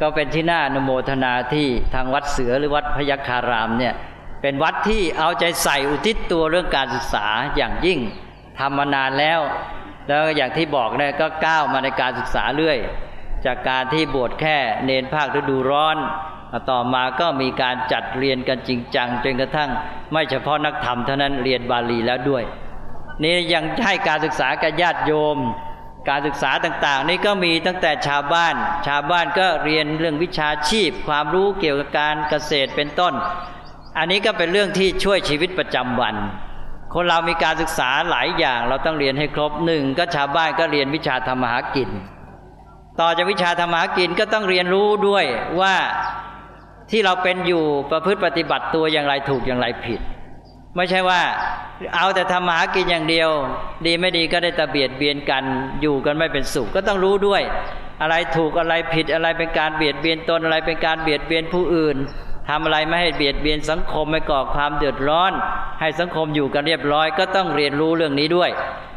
B: ก็เป็นที่น่าอนุโมทนาที่ทางวัดเสือหรือวัดพยัคฆารามเนี่ยเป็นวัดที่เอาใจใส่อุทิศตัวเรื่องการศึกษาอย่างยิ่ง ทำมานานแล้ว แล้วอย่างที่บอกเนี่ยก็ก้าวมาในการศึกษาเรื่อย จากการที่บวชแค่เนนภาคฤดูร้อน ต่อมาก็มีการจัดเรียนกันจริงจังจนกระทั่ง ไม่เฉพาะนักธรรมเท่านั้นเรียนบาลีแล้วด้วย นี่ยังให้การศึกษากับญาติโยม การศึกษาต่างๆ นี่ก็มีตั้งแต่ชาวบ้าน ชาวบ้านก็เรียนเรื่องวิชาชีพ ความรู้เกี่ยวกับการเกษตรเป็นต้น อันนี้ก็เป็นเรื่องที่ช่วยชีวิตประจำวัน คนเรามีการศึกษาหลายอย่างเราต้องเรียนให้ครบหนึ่งก็ชาวบ้านก็เรียนวิชาธรรมหากิน ต่อจากวิชาธรรมหากินก็ต้องเรียนรู้ด้วยว่าที่เราเป็นอยู่ประพฤติปฏิบัติตัวอย่างไรถูกอย่างไรผิด ไม่ใช่ว่า เอาแต่ทำมาหากินอย่างเดียว ดีไม่ดีก็ได้ตะเบียดเบียนกันอยู่กันไม่เป็นสุขก็ต้องรู้ด้วย อะไรถูกอะไรผิดอะไรเป็นการเบียดเบียนตนอะไรเป็นการเบียดเบียนผู้อื่น ทำอะไรไม่ให้เบียดเบียนสังคมไม่ก่อความเดือดร้อน ให้สังคมอยู่กันเรียบร้อย ก็ต้องเรียนรู้เรื่องนี้ด้วย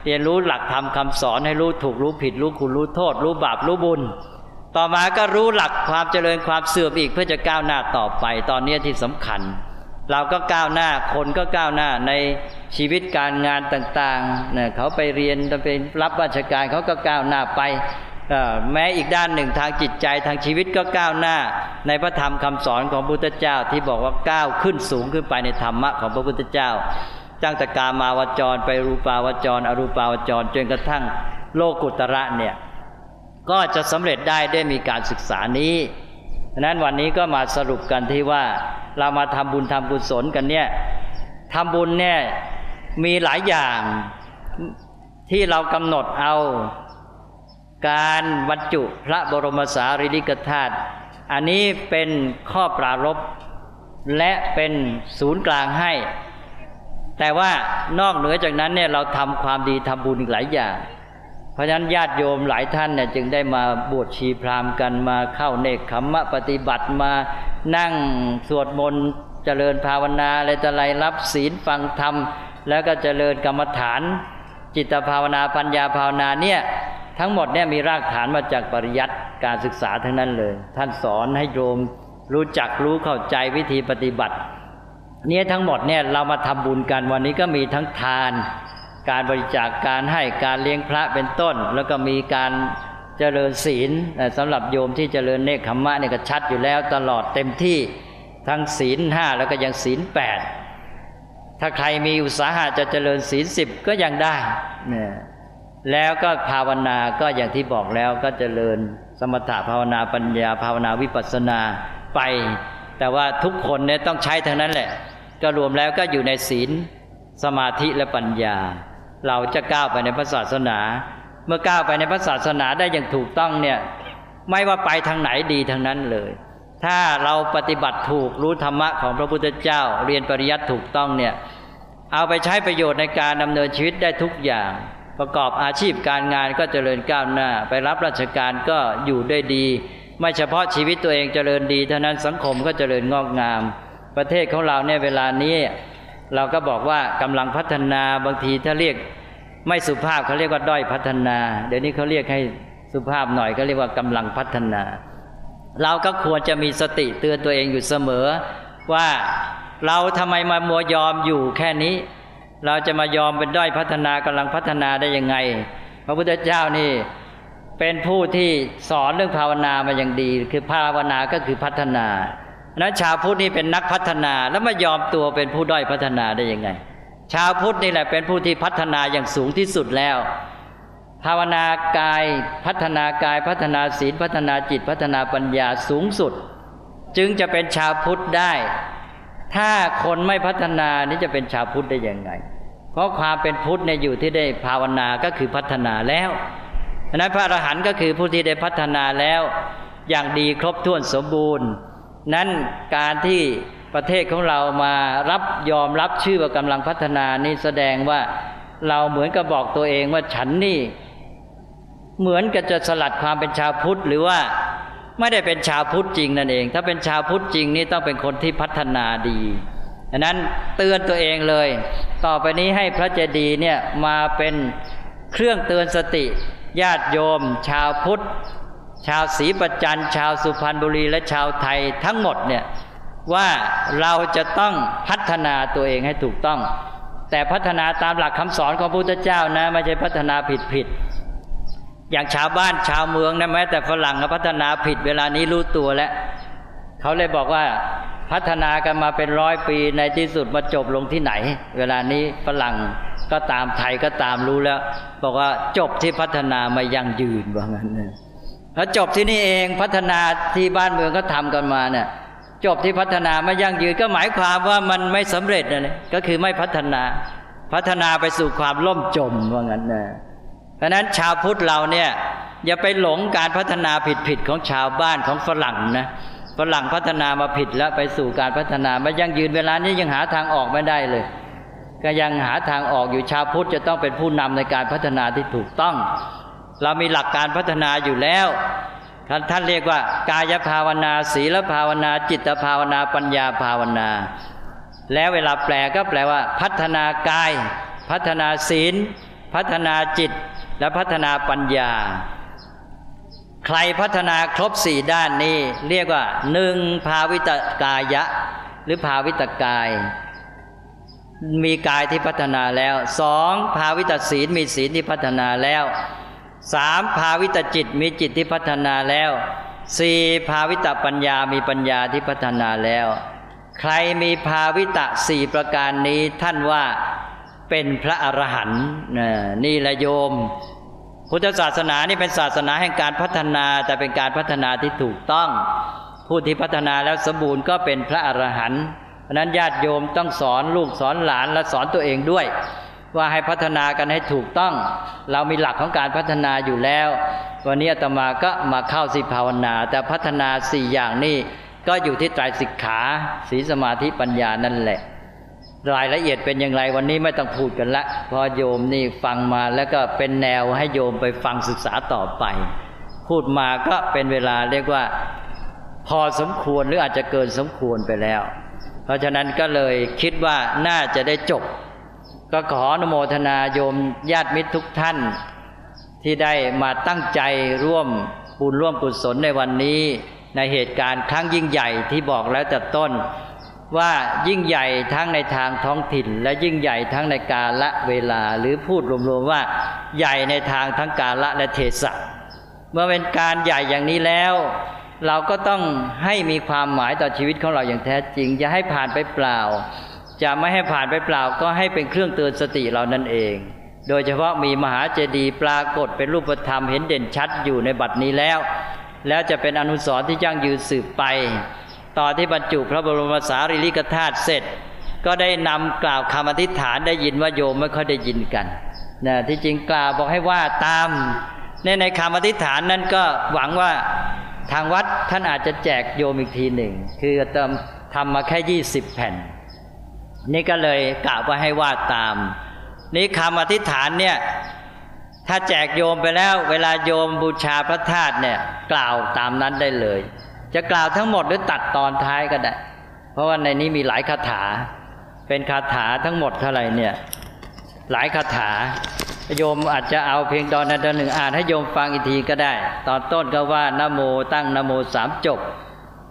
B: เรียนรู้หลักธรรมคาสอนให้รู้ถูกรู้ผิดรู้คุณรู้โทษ รู้บาปรู้บุญ ต่อมาก็รู้หลักความเจริญความเสื่อมอีกเพื่อจะก้าวหน้าต่อไป ตอนนี้ที่สำคัญ เราก็ก้าวหน้าคนก็ก้าวหน้าในชีวิตการงานต่างๆเนี่ยเขาไปเรียนไปรับราชการเขาก็ก้าวหน้าไป แม้อีกด้านหนึ่งทางจิตใจทางชีวิตก็ก้าวหน้า ในพระธรรมคำสอนของพระพุทธเจ้าที่บอกว่าก้าวขึ้นสูงขึ้นไปในธรรมะของพระพุทธเจ้าจังตกามาวจรไปรูปาวจร อรูปาวจรจนกระทั่งโลกุตระเนี่ยก็จะสำเร็จได้ได้มีการศึกษานี้ดังนั้นวันนี้ก็มาสรุปกันที่ว่าเรามาทำบุญทำกุศลกันเนี่ยทำบุญเนี่ยมีหลายอย่างที่เรากำหนดเอา การบรรจุพระบรมสารีริกธาตุอันนี้เป็นข้อปรารบและเป็นศูนย์กลางให้ แต่ว่านอกเหนือจากนั้นเนี่ยเราทำความดีทำบุญหลายอย่าง เพราะฉะนั้นญาติโยมหลายท่านเนี่ยจึงได้มาบวชชีพราหมณ์กันมาเข้าเนกขมมะปฏิบัติมานั่งสวดมนต์เจริญภาวนาอะไรต่ออะไรรับศีลฟังธรรม แล้วก็เจริญกรรมฐาน จิตภาวนาปัญญาภาวนาเนี่ย ทั้งหมดเนี่ยมีรากฐานมาจากปริยัติการศึกษาทั้งนั้นเลย ท่านสอนให้โยมรู้จักรู้เข้าใจวิธีปฏิบัติ เนี่ยทั้งหมดเนี่ยเรามาทำบุญกันวันนี้ก็มีทั้งทาน การบริจาคการให้การเลี้ยงพระเป็นต้น แล้วก็มีการเจริญศีลสำหรับโยมที่เจริญเนคขมมะเนี่ยก็ชัดอยู่แล้วตลอดเต็มที่ทั้งศีลห้าแล้วก็ยังศีลแปดถ้าใครมีอุตสาหะจะเจริญศีลสิบก็ยังได้เนี่ย แล้วก็ภาวนาก็อย่างที่บอกแล้วก็เจริญสมถะภาวนาปัญญาภาวนาวิปัสสนาไป แต่ว่าทุกคนเนี่ยต้องใช้ทั้งนั้นแหละ ก็รวมแล้วก็อยู่ในศีล สมาธิและปัญญา เราจะก้าวไปในพระศาสนา เมื่อก้าวไปในพระศาสนาได้อย่างถูกต้องเนี่ยไม่ว่าไปทางไหนดีทางนั้นเลย ถ้าเราปฏิบัติถูกรู้ธรรมะของพระพุทธเจ้า เรียนปริยัติถูกต้องเนี่ยเอาไปใช้ประโยชน์ในการดำเนินชีวิตได้ทุกอย่าง ประกอบอาชีพการงานก็เจริญก้าวหน้า ไปรับราชการก็อยู่ได้ดี ไม่เฉพาะชีวิตตัวเองเจริญดีเท่านั้นสังคมก็เจริญงอกงาม ประเทศของเราเนี่ยเวลานี้ เราก็บอกว่ากำลังพัฒนาบางทีถ้าเรียกไม่สุภาพเขาเรียกว่าด้อยพัฒนา เดี๋ยวนี้เขาเรียกให้สุภาพหน่อยก็เรียกว่ากำลังพัฒนา เราก็ควรจะมีสติเตือนตัวเองอยู่เสมอว่าเราทำไมมามัวยอมอยู่แค่นี้ เราจะมายอมเป็นด้อยพัฒนากำลังพัฒนาได้ยังไง พระพุทธเจ้านี่เป็นผู้ที่สอนเรื่องภาวนามาอย่างดี คือภาวนาก็คือพัฒนานั้นชาวพุทธนี่เป็นนักพัฒนาแล้วมายอมตัวเป็นผู้ด้อยพัฒนาได้ยังไง ชาวพุทธนี่แหละเป็นผู้ที่พัฒนาอย่างสูงที่สุดแล้ว ภาวนากายพัฒนากายพัฒนาศีลพัฒนาจิตพัฒนาปัญญาสูงสุด จึงจะเป็นชาวพุทธได้ ถ้าคนไม่พัฒนานี่จะเป็นชาวพุทธได้ยังไง เพราะความเป็นพุทธเนี่ยอยู่ที่ได้ภาวนาก็คือพัฒนาแล้วฉะนั้นพระอรหันต์ก็คือผู้ที่ได้พัฒนาแล้ว อย่างดีครบถ้วนสมบูรณ์ นั้นการที่ประเทศของเรามารับยอมรับชื่อว่ากำลังพัฒนานี่แสดงว่าเราเหมือนกับบอกตัวเองว่าฉันนี่ เหมือนกับจะสลัดความเป็นชาวพุทธหรือว่า ไม่ได้เป็นชาวพุทธจริงนั่นเอง ถ้าเป็นชาวพุทธจริงนี่ต้องเป็นคนที่พัฒนาดีดังนั้นเตือนตัวเองเลย ต่อไปนี้ให้พระเจดีย์เนี่ยมาเป็นเครื่องเตือนสติญาติโยม ชาวพุทธ ชาวศรีประจันชาวสุพรรณบุรีและชาวไทยทั้งหมดเนี่ยว่าเราจะต้องพัฒนาตัวเองให้ถูกต้อง แต่พัฒนาตามหลักคำสอนของพระพุทธเจ้านะไม่ใช่พัฒนาผิดผิด อย่างชาวบ้านชาวเมืองนะแม้แต่ฝรั่งก็พัฒนาผิดเวลานี้รู้ตัวแล้วเขาเลยบอกว่าพัฒนากันมาเป็นร้อยปีในที่สุดมาจบลงที่ไหน เวลานี้ฝรั่งก็ตามไทยก็ตามรู้แล้ว บอกว่าจบที่พัฒนามายังยืนว่างั้นเนี่ยแล้วจบที่นี่เองพัฒนาที่บ้านเมืองก็ทำกันมาเนี่ยจบที่พัฒนามายั่งยืนก็หมายความว่ามันไม่สำเร็จนะก็คือไม่พัฒนาพัฒนาไปสู่ความล่มจมว่างั้นนะ เพราะนั้นชาวพุทธเราเนี่ยอย่าไปหลงการพัฒนาผิดๆของชาวบ้านของฝรั่งนะฝรั่งพัฒนามาผิดแล้วไปสู่การพัฒนามายังยืนเวลานี้ยังหาทางออกไม่ได้เลย ก็ยังหาทางออกอยู่ชาวพุทธจะต้องเป็นผู้นำในการพัฒนาที่ถูกต้อง เรามีหลักการพัฒนาอยู่แล้วท่านท่านเรียกว่า กายภาวนา ศีลภาวนา จิตภาวนาปัญญาภาวนา แล้วเวลาแปลก็แปลว่า พัฒนากาย พัฒนาศีล พัฒนาจิต และพัฒนาปัญญา ใครพัฒนาครบสี่ด้านนี้ เรียกว่าหนึ่งภาวิตกายะ หรือภาวิตกาย มีกายที่พัฒนาแล้วสองภาวิตศีลมีศีลที่พัฒนาแล้วสามภาวิตจิตมีจิตที่พัฒนาแล้วสี่ภาวิตปัญญามีปัญญาที่พัฒนาแล้ว ใครมีภาวิตะสี่ประการนี้ท่านว่าเป็นพระอรหันต์นี่ละโยม พุทธศาสนานี่เป็นศาสนาแห่งการพัฒนาแต่เป็นการพัฒนาที่ถูกต้อง ผู้ที่พัฒนาแล้วสมบูรณ์ก็เป็นพระอรหันต์เพราะนั้นญาติโยมต้องสอนลูกสอนหลานและสอนตัวเองด้วย ว่าให้พัฒนากันให้ถูกต้อง เรามีหลักของการพัฒนาอยู่แล้ว วันนี้อาตมาก็มาเข้าสิภาวนา แต่พัฒนาสี่อย่างนี้ก็อยู่ที่ไตรสิกขาสีสมาธิปัญญานั่นแหละ รายละเอียดเป็นอย่างไรวันนี้ไม่ต้องพูดกันละพอโยมนี่ฟังมาแล้วก็เป็นแนวให้โยมไปฟังศึกษาต่อไป พูดมาก็เป็นเวลาเรียกว่าพอสมควรหรืออาจจะเกินสมควรไปแล้ว เพราะฉะนั้นก็เลยคิดว่าน่าจะได้จบ ก็ขออนุโมทนาโยมญาติมิตรทุกท่าน ที่ได้มาตั้งใจร่วมบุญร่วมกุศลในวันนี้ ในเหตุการณ์ครั้งยิ่งใหญ่ที่บอกแล้วแต่ต้น ว่ายิ่งใหญ่ทั้งในทางท้องถิ่น และยิ่งใหญ่ทั้งในกาละเวลา หรือพูดรวมๆว่าใหญ่ในทางทั้งกาละและเทศะเมื่อเป็นการใหญ่อย่างนี้แล้ว เราก็ต้องให้มีความหมายต่อชีวิตของเราอย่างแท้จริงอย่าให้ผ่านไปเปล่า จะไม่ให้ผ่านไปเปล่า ก็ให้เป็นเครื่องเตือนสติเรานั่นเอง โดยเฉพาะมีมหาเจดีย์ปรากฏเป็นรูปธรรมเห็นเด่นชัดอยู่ในบัดนี้แล้ว แล้วจะเป็นอนุสรณ์ที่ยั่งยืนสืบไป ต่อที่บรรจุพระบรมสารีริกธาตุเสร็จ ก็ได้นำกล่าวคำอธิษฐานได้ยินว่าโยมไม่ค่อยได้ยินกันนะที่จริงกล่าวบอกให้ว่าตามในในคำอธิษฐานนั้นก็หวังว่าทางวัดท่านอาจจะแจกโยมอีกทีหนึ่ง คือทำมาแค่ยี่สิบแผ่น นี่ก็เลยกล่าวว่าให้ว่าตาม นี่คำอธิษฐานเนี่ยถ้าแจกโยมไปแล้ว เวลาโยมบูชาพระธาตุเนี่ยกล่าวตามนั้นได้เลย จะกล่าวทั้งหมดหรือตัดตอนท้ายก็ได้ เพราะว่าในนี้มีหลายคาถา เป็นคาถาทั้งหมดเท่าไหร่เนี่ย หลายคาถาโยมอาจจะเอาเพียงตอนนั้นตอนหนึ่งอ่านให้โยมฟังอีกทีก็ได้ ตอนต้นก็ว่านโมตั้งนโมสามจบ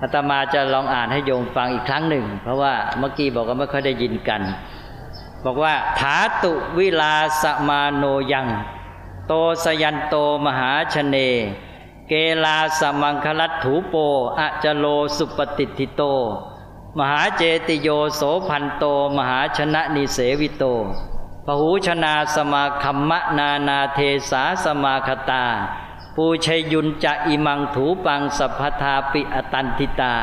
B: อาตมาจะลองอ่านให้โยมฟังอีกครั้งหนึ่ง เพราะว่าเมื่อกี้บอกว่าไม่ค่อยได้ยินกัน บอกว่าถาตุวิลาสมาโนยัง โตสยันโตมหาชเน เกลาสมังคลัตถูโปอะจโลสุปฏิทิโต มหาเจติโยโสพันโต มหาชนะนิเสวิโตปหูชนาสมาคัมมะนานาเทสาสมาคตา ปูชัยยุนจะอิมังถูปังสัพพทาปิอตันทิตา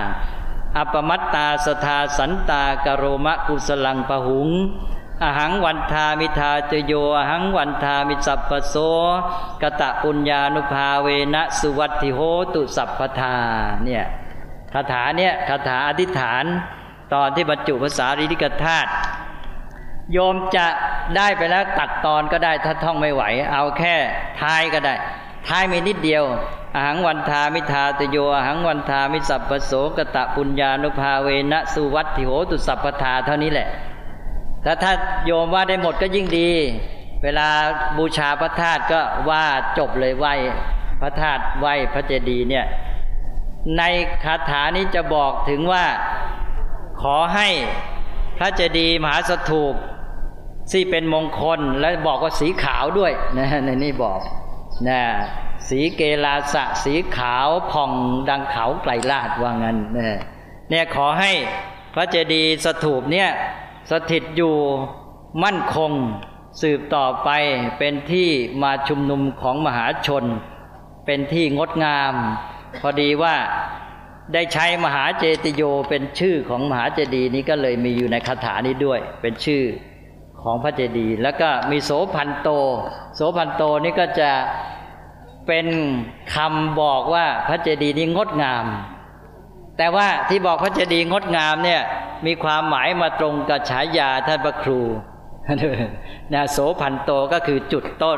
B: อปมัตตาสทาสันตากโรมะกุสลังปหุง อหังวันทามิทาจโยอหังวันทามิสัพพโสกะตะปุญญานุภาเวนะสุวัติโหตุสัพพทาเนี่ยคาถาเนี่ยคาถาอธิษฐาน ตอนที่บรรจุภาษาริธิกธาตุโยมจะได้ไปแล้วตัดตอนก็ได้ถ้าท่องไม่ไหว เอาแค่ท้ายก็ได้ ท้ายมีนิดเดียวอหังวันทามิทาตโยอหังวันทามิสัพปโสกตะปุญญานุภาเวนะสุวัตถิโหตุสัพพทาเท่านี้แหละ ถ้าถ้าโยมว่าได้หมดก็ยิ่งดี เวลาบูชาพระธาตุก็ว่าจบเลยไหวพระธาตุไหวพระเจดีย์เนี่ยในคาถานี้จะบอกถึงว่า ขอให้พระเจดีย์มหาสถูปที่เป็นมงคลและบอกว่าสีขาวด้วยนะในนี้บอกนะสีเกลาสะสีขาวผ่องดังเขาไกลลาดว่างั้นนะเนี่ยขอให้พระเจดีย์สถูปเนี่ย สถิตอยู่มั่นคงสืบต่อไปเป็นที่มาชุมนุมของมหาชน เป็นที่งดงาม พอดีว่าได้ใช้มหาเจติโยเป็นชื่อของมหาเจดีย์นี้ก็เลยมีอยู่ในคาถานี้ด้วย เป็นชื่อของพระเจดีย์แล้วก็มีโสพันโต โสพันโตนี่ก็จะเป็นคำบอกว่าพระเจดีย์นี้งดงาม แต่ว่าที่บอกพระเจดีย์งดงามเนี่ย มีความหมายมาตรงกับฉายาท่านพระครูนะโสพันโตก็คือจุดต้น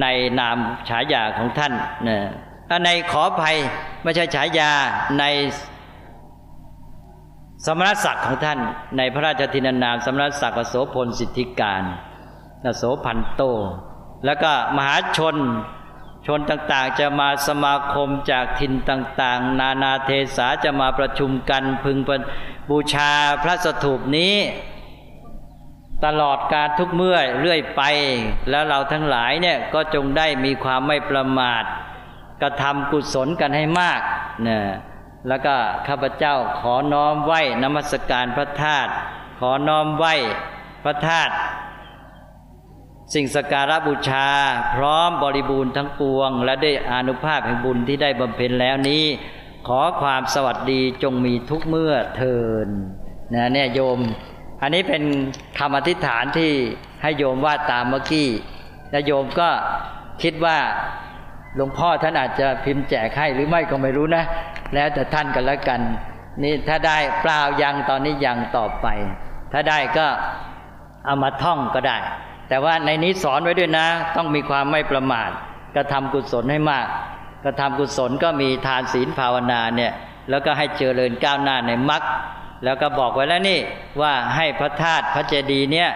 B: ในนามฉายาของท่านนะในขอภัยไม่ใช่ฉายาในสมณศักดิ์ของท่าน ในพระราชทินานามสมณศักดิ์โสพลสิทธิการโสพันโต แล้วก็มหาชน ชนต่างๆ จะมาสมาคมจากถิ่นต่าง ๆ นานาเทศาจะมาประชุมกันพึงบูชาพระสถูปนี้ ตลอดการทุกเมื่อเรื่อยไป แล้วเราทั้งหลายเนี่ยก็จงได้มีความไม่ประมาทกระทำกุศลกันให้มากนะแล้วก็ข้าพเจ้าขอน้อมไหวนมัสการพระธาตุขอน้อมไหวพระธาตุ สิ่งสการะบูชา พร้อมบริบูรณ์ทั้งปวง และได้อนุภาพแห่งบุญที่ได้บำเพ็ญแล้วนี้ ขอความสวัสดีจงมีทุกเมื่อเทินนะเนี่ยโยม อันนี้เป็นคำอธิษฐานที่ให้โยมว่าตามเมื่อกี้และโยมก็คิดว่าหลวงพ่อท่านอาจจะพิมพ์แจกให้หรือไม่ก็ไม่รู้นะ แล้วแต่ท่านกันแล้วกัน นี่ถ้าได้เปล่ายังตอนนี้ยังต่อไป ถ้าได้ก็เอามาท่องก็ได้ แต่ว่าในนี้สอนไว้ด้วยนะ ต้องมีความไม่ประมาทกระทำกุศลให้มากกระทำกุศลก็มีทานศีลภาวนาเนี่ยแล้วก็ให้เจริญก้าวหน้าในมรรคแล้วก็บอกไว้แล้วนี่ว่าให้พระธาตุพระเจดีย์เนี่ย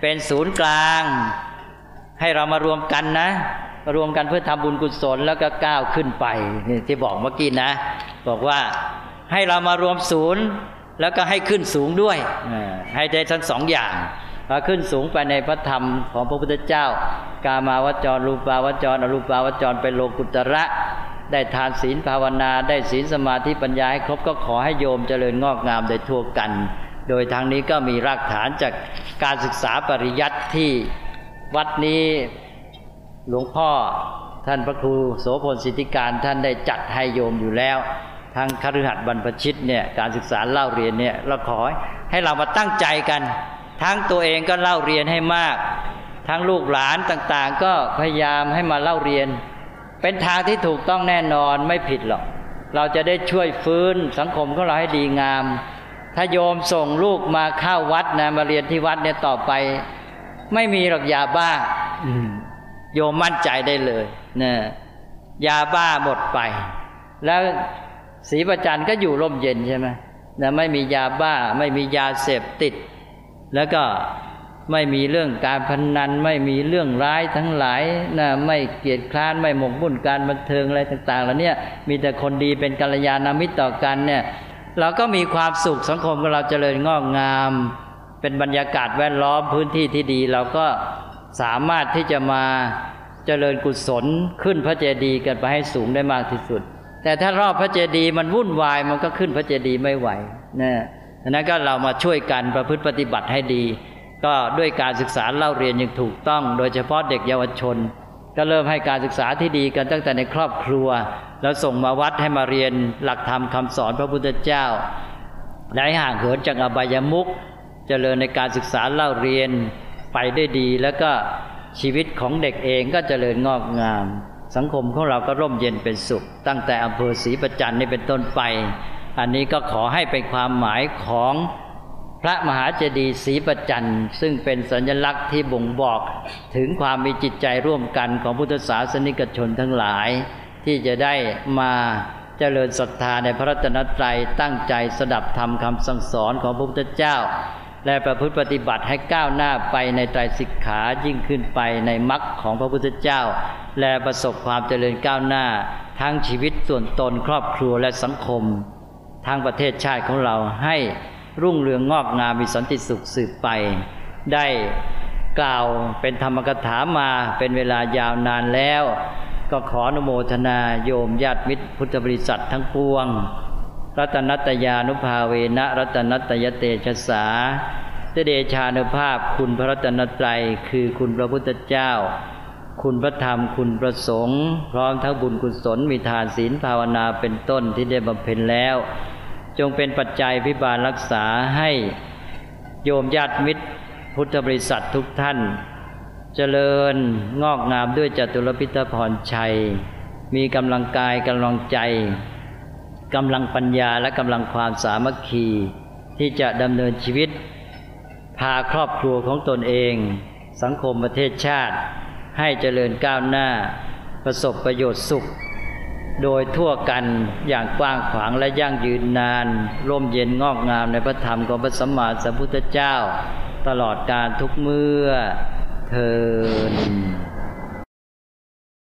B: เป็นศูนย์กลาง ให้เรามารวมกันนะมารวมกันเพื่อทำบุญกุศลแล้วก็ก้าวขึ้นไปนี่ที่บอกเมื่อกี้นะ บอกว่าให้เรามารวมศูนย์แล้วก็ให้ขึ้นสูงด้วยให้ได้ทั้งสองอย่าง พอขึ้นสูงไปในพระธรรมของพระพุทธเจ้า กามาวจรรูปาวจรอรูปาวจรเป็นโลกุตระได้ทานศีลภาวนาได้ศีลสมาธิปัญญาให้ครบก็ขอให้โยมเจริญงอกงามโดยทั่วกัน โดยทางนี้ก็มีรากฐานจากการศึกษาปริยัติที่วัดนี้หลวงพ่อท่านพระครูโสพลสิทธิการท่านได้จัดให้โยมอยู่แล้วทางคฤหัสถ์บรรพชิตเนี่ยการศึกษาเล่าเรียนเนี่ยเราขอให้เรามาตั้งใจกัน ทั้งตัวเองก็เล่าเรียนให้มาก ทั้งลูกหลานต่างๆ ก็พยายามให้มาเล่าเรียน เป็นทางที่ถูกต้องแน่นอนไม่ผิดหรอก เราจะได้ช่วยฟื้นสังคมของเราให้ดีงาม ถ้าโยมส่งลูกมาเข้าวัดนะมาเรียนที่วัดเนี่ยต่อไป ไม่มีหรอกยาบ้าโยมมั่นใจได้เลยนะยาบ้าหมดไป แล้วศรีประจันก็อยู่ร่มเย็นใช่ไหมนะไม่มียาบ้า ไม่มียาเสพติด แล้วก็ไม่มีเรื่องการพนนัน ไม่มีเรื่องร้ายทั้งหลายนะไม่เกียดคร้านไม่หมกมุ่นการบันเทิงอะไรต่างๆแล้วเนี่ยมีแต่คนดีเป็นกัลยาณมิตรต่อกันเนี่ยเราก็มีความสุขสังคมของเราเจริญงอกงาม เป็นบรรยากาศแวดล้อมพื้นที่ที่ดี เราก็สามารถที่จะมาเจริญกุศลขึ้นพระเจดีย์กันไปให้สูงได้มากที่สุด แต่ถ้ารอบพระเจดีย์มันวุ่นวายมันก็ขึ้นพระเจดีย์ไม่ไหวนะ ดังนั้นก็เรามาช่วยกันประพฤติปฏิบัติให้ดี ก็ด้วยการศึกษาเล่าเรียนอย่างถูกต้อง โดยเฉพาะเด็กเยาวชน ก็เริ่มให้การศึกษาที่ดีกันตั้งแต่ในครอบครัว แล้วส่งมาวัดให้มาเรียนหลักธรรมคาสอนพระพุทธเจ้าได้ห่างเหินจากอบายมุขเจริญในการศึกษาเล่าเรียนไปได้ดี แล้วก็ชีวิตของเด็กเองก็เจริญงอกงาม สังคมของเราก็ร่มเย็นเป็นสุข ตั้งแต่อำเภอศรีประจันนี่เป็นต้นไป อันนี้ก็ขอให้เป็นความหมายของพระมหาเจดีย์ศรีประจันซึ่งเป็นสัญลักษณ์ที่บ่งบอกถึงความมีจิตใจร่วมกันของพุทธศาสนิกชนทั้งหลาย ที่จะได้มาเจริญศรัทธาในพระรัตนตรัยตั้งใจสดับธรรมคำสั่งสอนของพระพุทธเจ้า และประพฤติปฏิบัติให้ก้าวหน้าไปในไตรสิกขายิ่งขึ้นไปในมรรคของพระพุทธเจ้า และประสบความเจริญก้าวหน้า ทั้งชีวิตส่วนตนครอบครัวและสังคม ทางประเทศชาติของเราให้รุ่งเรืองงอกงามมีสันติสุขสืบไป ได้กล่าวเป็นธรรมกถามาเป็นเวลายาวนานแล้ว ก็ขออนุโมทนาโยมญาติมิตรพุทธบริษัททั้งปวง รัตนัตยานุภาเวนะรัตนัตยเตชะสาเดชานุภาพคุณพระรัตนตรัยคือคุณพระพุทธเจ้า คุณพระธรรมคุณประสงค์ พร้อมทั้งบุญกุศลมีทานศีลภาวนาเป็นต้นที่ได้บำเพ็ญแล้ว จงเป็นปัจจัยพิบาลรักษาให้โยมญาติมิตรพุทธบริษัททุกท่าน เจริญงอกงามด้วยจตุรพิทพรชัย มีกำลังกายกำลังใจกำลังปัญญาและกำลังความสามัคคี ที่จะดำเนินชีวิต พาครอบครัวของตนเอง สังคมประเทศชาติ ให้เจริญก้าวหน้า ประสบประโยชน์สุข โดยทั่วกันอย่างกว้างขวางและยั่งยืนนาน ร่มเย็นงอกงามในพระธรรมของพระสัมมาสัมพุทธเจ้า ตลอดการทุกเมื่อเธอ